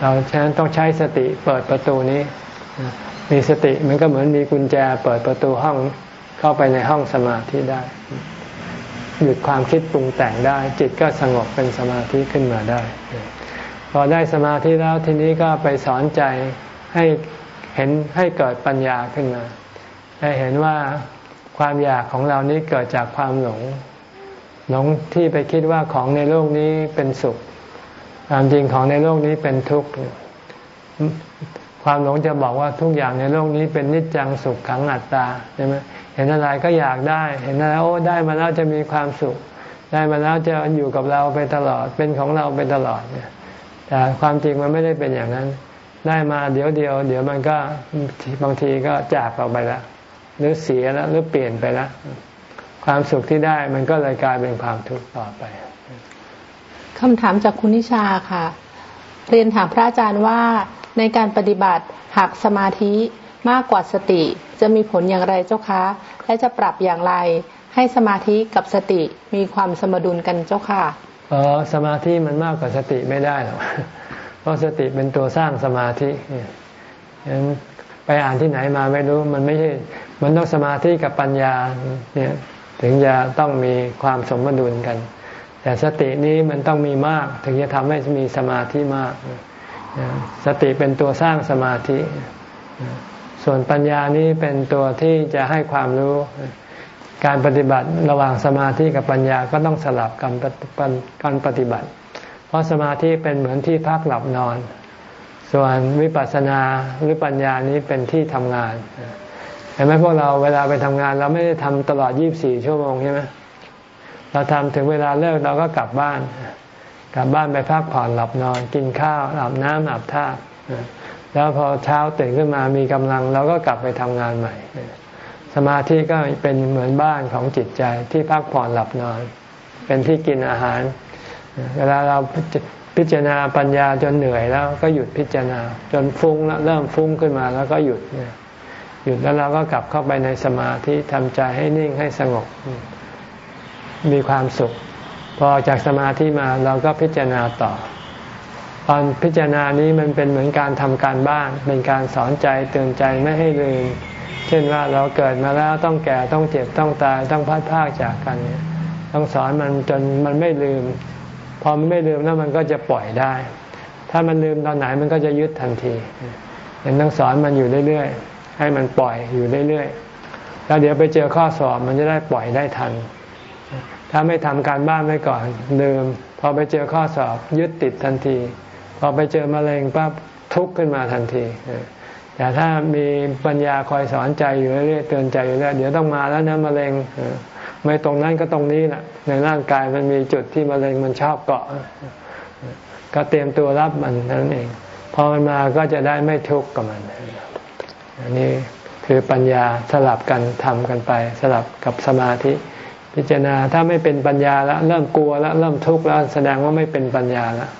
เราฉะนั้นต้องใช้สติเปิดประตูนี้ มีสติมันก็เหมือนมีกุญแจเปิดประตูห้องเข้าไปในห้องสมาธิได้ หยุดความคิดปรุงแต่งได้ จิตก็สงบเป็นสมาธิขึ้นมาได้พอได้สมาธิแล้วทีนี้ก็ไปสอนใจให้เห็นให้เกิดปัญญาขึ้นมา ให้เห็นว่าความอยากของเรานี้เกิดจากความหลง หลงที่ไปคิดว่าของในโลกนี้เป็นสุขความจริงของในโลกนี้เป็นทุกข์ความหลงจะบอกว่าทุกอย่างในโลกนี้เป็นนิจจังสุขขังอัตตาใช่ไหมเห็นอะไรก็อยากได้ เห็นอะไรโอ้ได้มาแล้วจะมีความสุข ได้มาแล้วจะอยู่กับเราไปตลอด เป็นของเราไปตลอดเนี่ย แต่ความจริงมันไม่ได้เป็นอย่างนั้น ได้มาเดี๋ยวเดียว เดี๋ยวมันก็บางทีก็จากออกไปแล้ว หรือเสียแล้วหรือเปลี่ยนไปแล้วความสุขที่ได้มันก็เลยกลายเป็นความทุกข์ต่อไปคำถามจากคุณนิชาค่ะ เรียนถามพระอาจารย์ว่าในการปฏิบัติหากสมาธิมากกว่าสติจะมีผลอย่างไรเจ้าคะ และจะปรับอย่างไรให้สมาธิกับสติมีความสมดุลกันเจ้าค่ะอ๋อสมาธิมันมากกว่าสติไม่ได้หรอกเพราะสติเป็นตัวสร้างสมาธิฉะนั้น ไปอ่านที่ไหนมาไม่รู้มันไม่ใช่มันต้องสมาธิกับปัญญาเนี่ยถึงจะต้องมีความสมดุลกัน แต่สตินี้มันต้องมีมาก ถึงจะทำให้มีสมาธิมาก สติเป็นตัวสร้างสมาธิ ส่วนปัญญานี้เป็นตัวที่จะให้ความรู้การปฏิบัติระหว่างสมาธิกับปัญญาก็ต้องสลับกันการปฏิบัติ เพราะสมาธิเป็นเหมือนที่พักหลับนอน ส่วนวิปัสสนาหรือปัญญานี้เป็นที่ทำงานห็นไหมพวกเราเวลาไปทำงาน เราไม่ได้ทำตลอด 24 ชั่วโมงใช่ไหมเราทำถึงเวลาเลิกเราก็กลับบ้าน กลับบ้านไปพักผ่อนหลับนอน กินข้าวอาบน้ำอาบท่าแล้วพอเช้าตื่นขึ้นมามีกำลังเราก็กลับไปทำงานใหม่ สมาธิก็เป็นเหมือนบ้านของจิตใจที่พักผ่อนหลับนอน เป็นที่กินอาหาร เวลาเรา พิจารณาปัญญาจนเหนื่อยแล้วก็หยุดพิจารณา จนฟุ้งแล้วเริ่มฟุ้งขึ้นมาแล้วก็หยุดหยุดแล้วเราก็กลับเข้าไปในสมาธิทำใจให้นิ่งให้สงบ มีความสุข พอจากสมาธิมาเราก็พิจารณาต่อตอนพิจารณานี้มันเป็นเหมือนการทำการบ้าน เป็นการสอนใจเตือนใจไม่ให้ลืม เช่นว่าเราเกิดมาแล้วต้องแก่ต้องเจ็บต้องตายต้องพัดพากจากกัน ต้องสอนมันจนมันไม่ลืม พอมันไม่ลืมแล้วมันก็จะปล่อยได้ ถ้ามันลืมตอนไหนมันก็จะยึดทันทียังต้องสอนมันอยู่เรื่อยๆ ให้มันปล่อยอยู่เรื่อยๆ แล้วเดี๋ยวไปเจอข้อสอบมันจะได้ปล่อยได้ทัน ถ้าไม่ทำการบ้านไว้ก่อนเดิมพอไปเจอข้อสอบยึดติดทันที พอไปเจอมะเร็งปั๊บทุกข์ขึ้นมาทันที แต่ถ้ามีปัญญาคอยสอนใจอยู่เรื่อยๆเตือนใจอยู่เรื่อยเดี๋ยวต้องมาแล้วนะมะเร็ง ไม่ตรงนั้นก็ตรงนี้แหละในร่างกายมันมีจุดที่มะเร็งมันชอบเกาะ ก็เตรียมตัวรับมันนั่นเอง พอมันมาก็จะได้ไม่ทุกข์กับมันอันนี้คือปัญญาสลับกันทำกันไป สลับกับสมาธิ พิจารณาถ้าไม่เป็นปัญญาแล้วเริ่มกลัวแล้วเริ่มทุกข์แล้วแสดงว่าไม่เป็นปัญญาแล้ว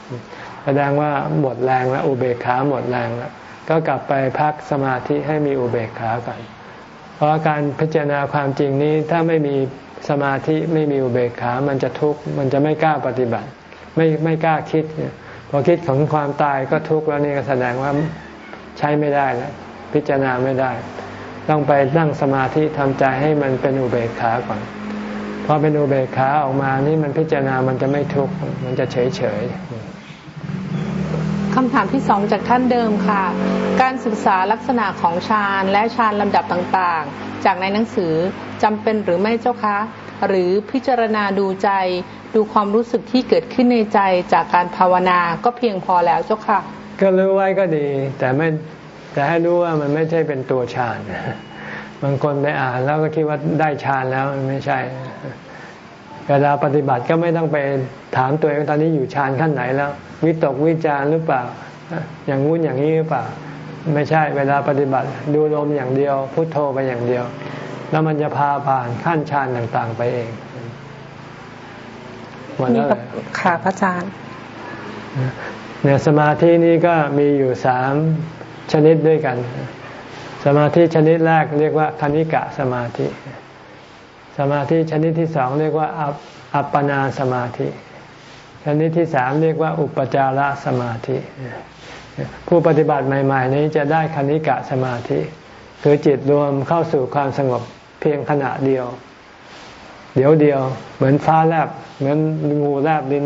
แสดงว่าหมดแรงแล้วอุเบกขาหมดแรงแล้วก็กลับไปพักสมาธิให้มีอุเบกขากัน เพราะการพิจารณาความจริงนี้ถ้าไม่มี สมาธิไม่มีอุเบกขา มันจะทุกข์ มันจะไม่กล้าปฏิบัติ ไม่ไม่กล้าคิด พอคิดของความตายก็ทุกข์แล้วนี่ก็แสดงว่าใช้ไม่ได้แล้วพิจารณาไม่ได้ ต้องไปนั่งสมาธิทำใจให้มันเป็นอุเบกขาก่อน พอเป็นอุเบกขาออกมานี่มันพิจารณามันจะไม่ทุกข์ มันจะเฉยเฉย คำถามที่สองจากท่านเดิมค่ะ การศึกษาลักษณะของฌานและฌานลำดับต่างๆ จากในหนังสือจำเป็นหรือไม่เจ้าคะ หรือพิจารณาดูใจ ดูความรู้สึกที่เกิดขึ้นในใจจากการภาวนาก็เพียงพอแล้วเจ้าค่ะ ก็รู้ไว้ก็ดี แต่ไม่แต่ให้รู้ว่ามันไม่ใช่เป็นตัวฌานบางคนไปอ่านแล้วก็คิดว่าได้ฌานแล้วมันไม่ใช่ เวลาปฏิบัติก็ไม่ต้องไปถามตัวเองตอนนี้อยู่ฌานขั้นไหนแล้ว วิตกวิจารหรือเปล่า อย่างงู้นอย่างนี้หรือเปล่า ไม่ใช่เวลาปฏิบัติดูลมอย่างเดียว พุทโธไปอย่างเดียว แล้วมันจะพาผ่านขั้นฌานต่างๆ ไปเองหมดแล้วค่ะพระอาจารย์เนี่ยสมาธินี้ก็มีอยู่สามชนิดด้วยกัน สมาธิชนิดแรกเรียกว่าคณิกะสมาธิ สมาธิชนิดที่สองเรียกว่าอัปปนาสมาธิ ชนิดที่สามเรียกว่าอุปจารสมาธิ ผู้ปฏิบัติใหม่ ๆ นี้จะได้คณิกะสมาธิ คือจิตรวมเข้าสู่ความสงบเพียงขณะเดียว เดี๋ยวเดียว เหมือนฟ้าแลบเหมือนงูแลบดิน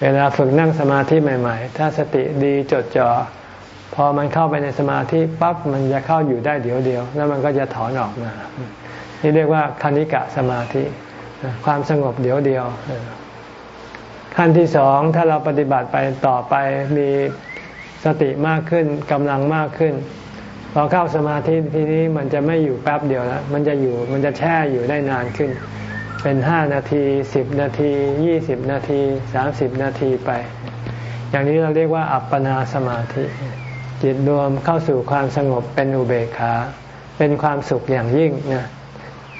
เวลาฝึกนั่งสมาธิใหม่ ๆ ถ้าสติดีจดจ่อพอมันเข้าไปในสมาธิปั๊บมันจะเข้าอยู่ได้เดี๋ยวเดียว แล้วมันก็จะถอนออกมา นี่เรียกว่าคณิกะสมาธิ ความสงบเดี๋ยวเดียว ขั้นที่สองถ้าเราปฏิบัติไปต่อไปมีสติมากขึ้นกำลังมากขึ้นพอเข้าสมาธิทีนี้มันจะไม่อยู่แป๊บเดียวแล้ว มันจะอยู่มันจะแช่อยู่ได้นานขึ้น เป็นห้านาทีสิบนาทียี่สิบนาทีสามสิบนาทีไป อย่างนี้เราเรียกว่าอัปปนาสมาธิ จิตรวมเข้าสู่ความสงบเป็นอุเบกขา เป็นความสุขอย่างยิ่งนะ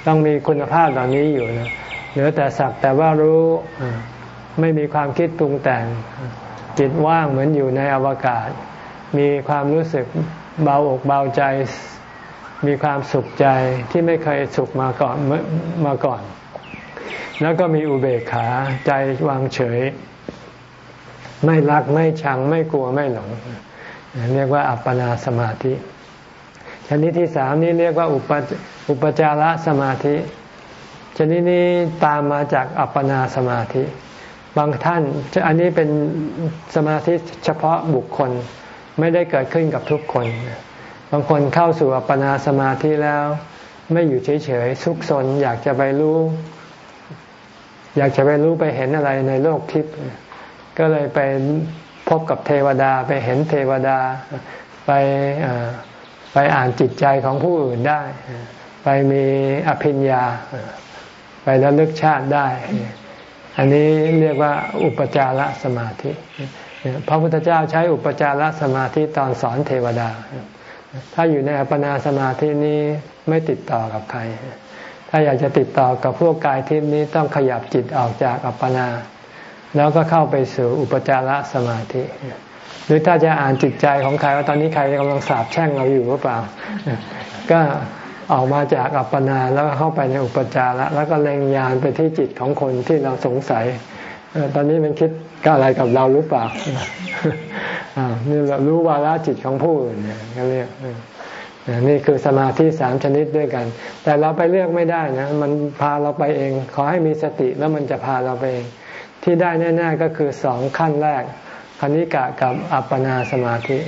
ต้องมีคุณภาพเหล่านี้อยู่นะเหลือแต่สักแต่ว่ารู้ไม่มีความคิดปรุงแต่ง จิตว่างเหมือนอยู่ในอวกาศ มีความรู้สึกเบาอกเบาใจ มีความสุขใจที่ไม่เคยสุขมาก่อนมาก่อน แล้วก็มีอุเบกขาใจวางเฉย ไม่รักไม่ชังไม่กลัวไม่หลงเรียกว่าอัปปนาสมาธิ ชนิดที่สามนี้เรียกว่าอุปอุปจารสมาธิ ชนิดนี้ตามมาจากอัปปนาสมาธิ บางท่านอันนี้เป็นสมาธิเฉพาะบุคคลไม่ได้เกิดขึ้นกับทุกคน บางคนเข้าสู่อัปปนาสมาธิแล้ว ไม่อยู่เฉยๆซุกซนอยากจะไปรู้ อยากจะไปรู้ไปเห็นอะไรในโลกทิพย์ก็เลยไปพบกับเทวดาไปเห็นเทวดาไป ไปอ่านจิตใจของผู้อื่นได้ ไปมีอภิญญา ไประลึกชาติได้ อันนี้เรียกว่าอุปจารสมาธิ พระพุทธเจ้าใช้อุปจารสมาธิตอนสอนเทวดา ถ้าอยู่ในอัปปนาสมาธินี้ไม่ติดต่อกับใคร ถ้าอยากจะติดต่อกับพวกกายทิพนี้ต้องขยับจิตออกจากอัปปนา แล้วก็เข้าไปสู่อุปจารสมาธิ หรือถ้าจะอ่านจิตใจของใครว่าตอนนี้ใครกำลังสาบแช่งเราอยู่หรือเปล่า ก็ออกมาจากอัปปนาแล้วเข้าไปในอุปจาระแล้วก็เล็งยานไปที่จิตของคนที่เราสงสัยตอนนี้มันคิดก็อะไรกับเราหรือเปล่านี่เรารู้วาระจิตของผู้อื่นเนี่ยก็เรียกนี่คือสมาธิสามชนิดด้วยกัน แต่เราไปเลือกไม่ได้นะ มันพาเราไปเอง ขอให้มีสติแล้วมันจะพาเราไปเอง ที่ได้แน่ ๆ ก็คือสองขั้นแรก ณิกะกับอัปปนาสมาธิ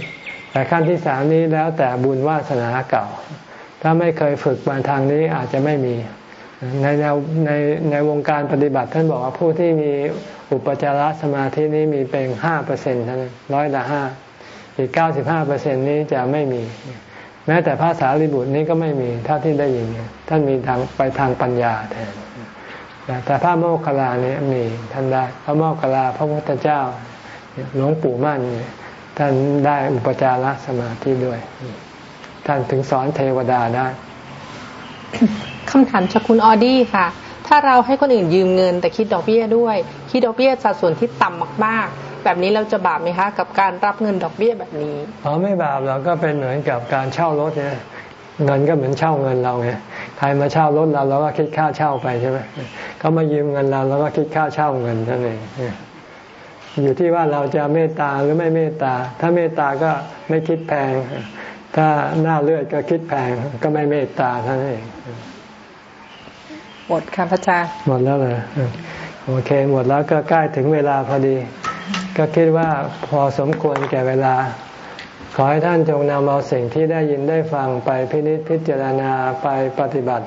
แต่ขั้นที่สามนี้แล้วแต่บุญวาสนาเก่า ถ้าไม่เคยฝึกมาทางนี้อาจจะไม่มี ในแนวในในวงการปฏิบัติท่านบอกว่าผู้ที่มีอุปจารสมาธินี้มีเป็นห้าเปอร์เซ็นต์เท่านั้นร้อยละห้าอีกเก้าสิบห้าเปอร์เซ็นต์นี้จะไม่มี แม้แต่ภาษาลิบุตรนี้ก็ไม่มีถ้าที่ได้ยินท่านมีทางไปทางปัญญาแทนแต่พระโมคคัลลานี้มีท่านได้พระโมคคัลลาพระพุทธเจ้า หลวงปู่มั่นท่านได้อุปจารสมาธิด้วย ท่านถึงสอนเทวดาได้คำถามจากคุณออดี้ค่ะ ถ้าเราให้คนอื่นยืมเงิน แต่คิดดอกเบี้ยด้วย คิดดอกเบี้ยสัดส่วนที่ต่ำมากๆ แบบนี้เราจะบาปไหมคะ กับการรับเงินดอกเบี้ยแบบนี้อ๋อไม่บาปเราก็เป็นเหมือนกับการเช่ารถเนี่ยเงินก็เหมือนเช่าเงินเราไงใครมาเช่ารถเราเราก็คิดค่าเช่าไปใช่ไหมเขามายืมเงินเราเราก็คิดค่าเช่าเงินนั่นเอง อยู่ที่ว่าเราจะเมตตาหรือไม่เมตตา ถ้าเมตตาก็ไม่คิดแพง ถ้าหน้าเลือดก็คิดแพงก็ไม่เมตตาท่านเองหมดค่ะพระอาจารย์หมดแล้วเลยโอเค หมดแล้วก็ใกล้ถึงเวลาพอดี ก็คิดว่าพอสมควรแก่เวลา ขอให้ท่านจงนำเอาสิ่งที่ได้ยินได้ฟังไปพินิจพิจารณาไปปฏิบัติ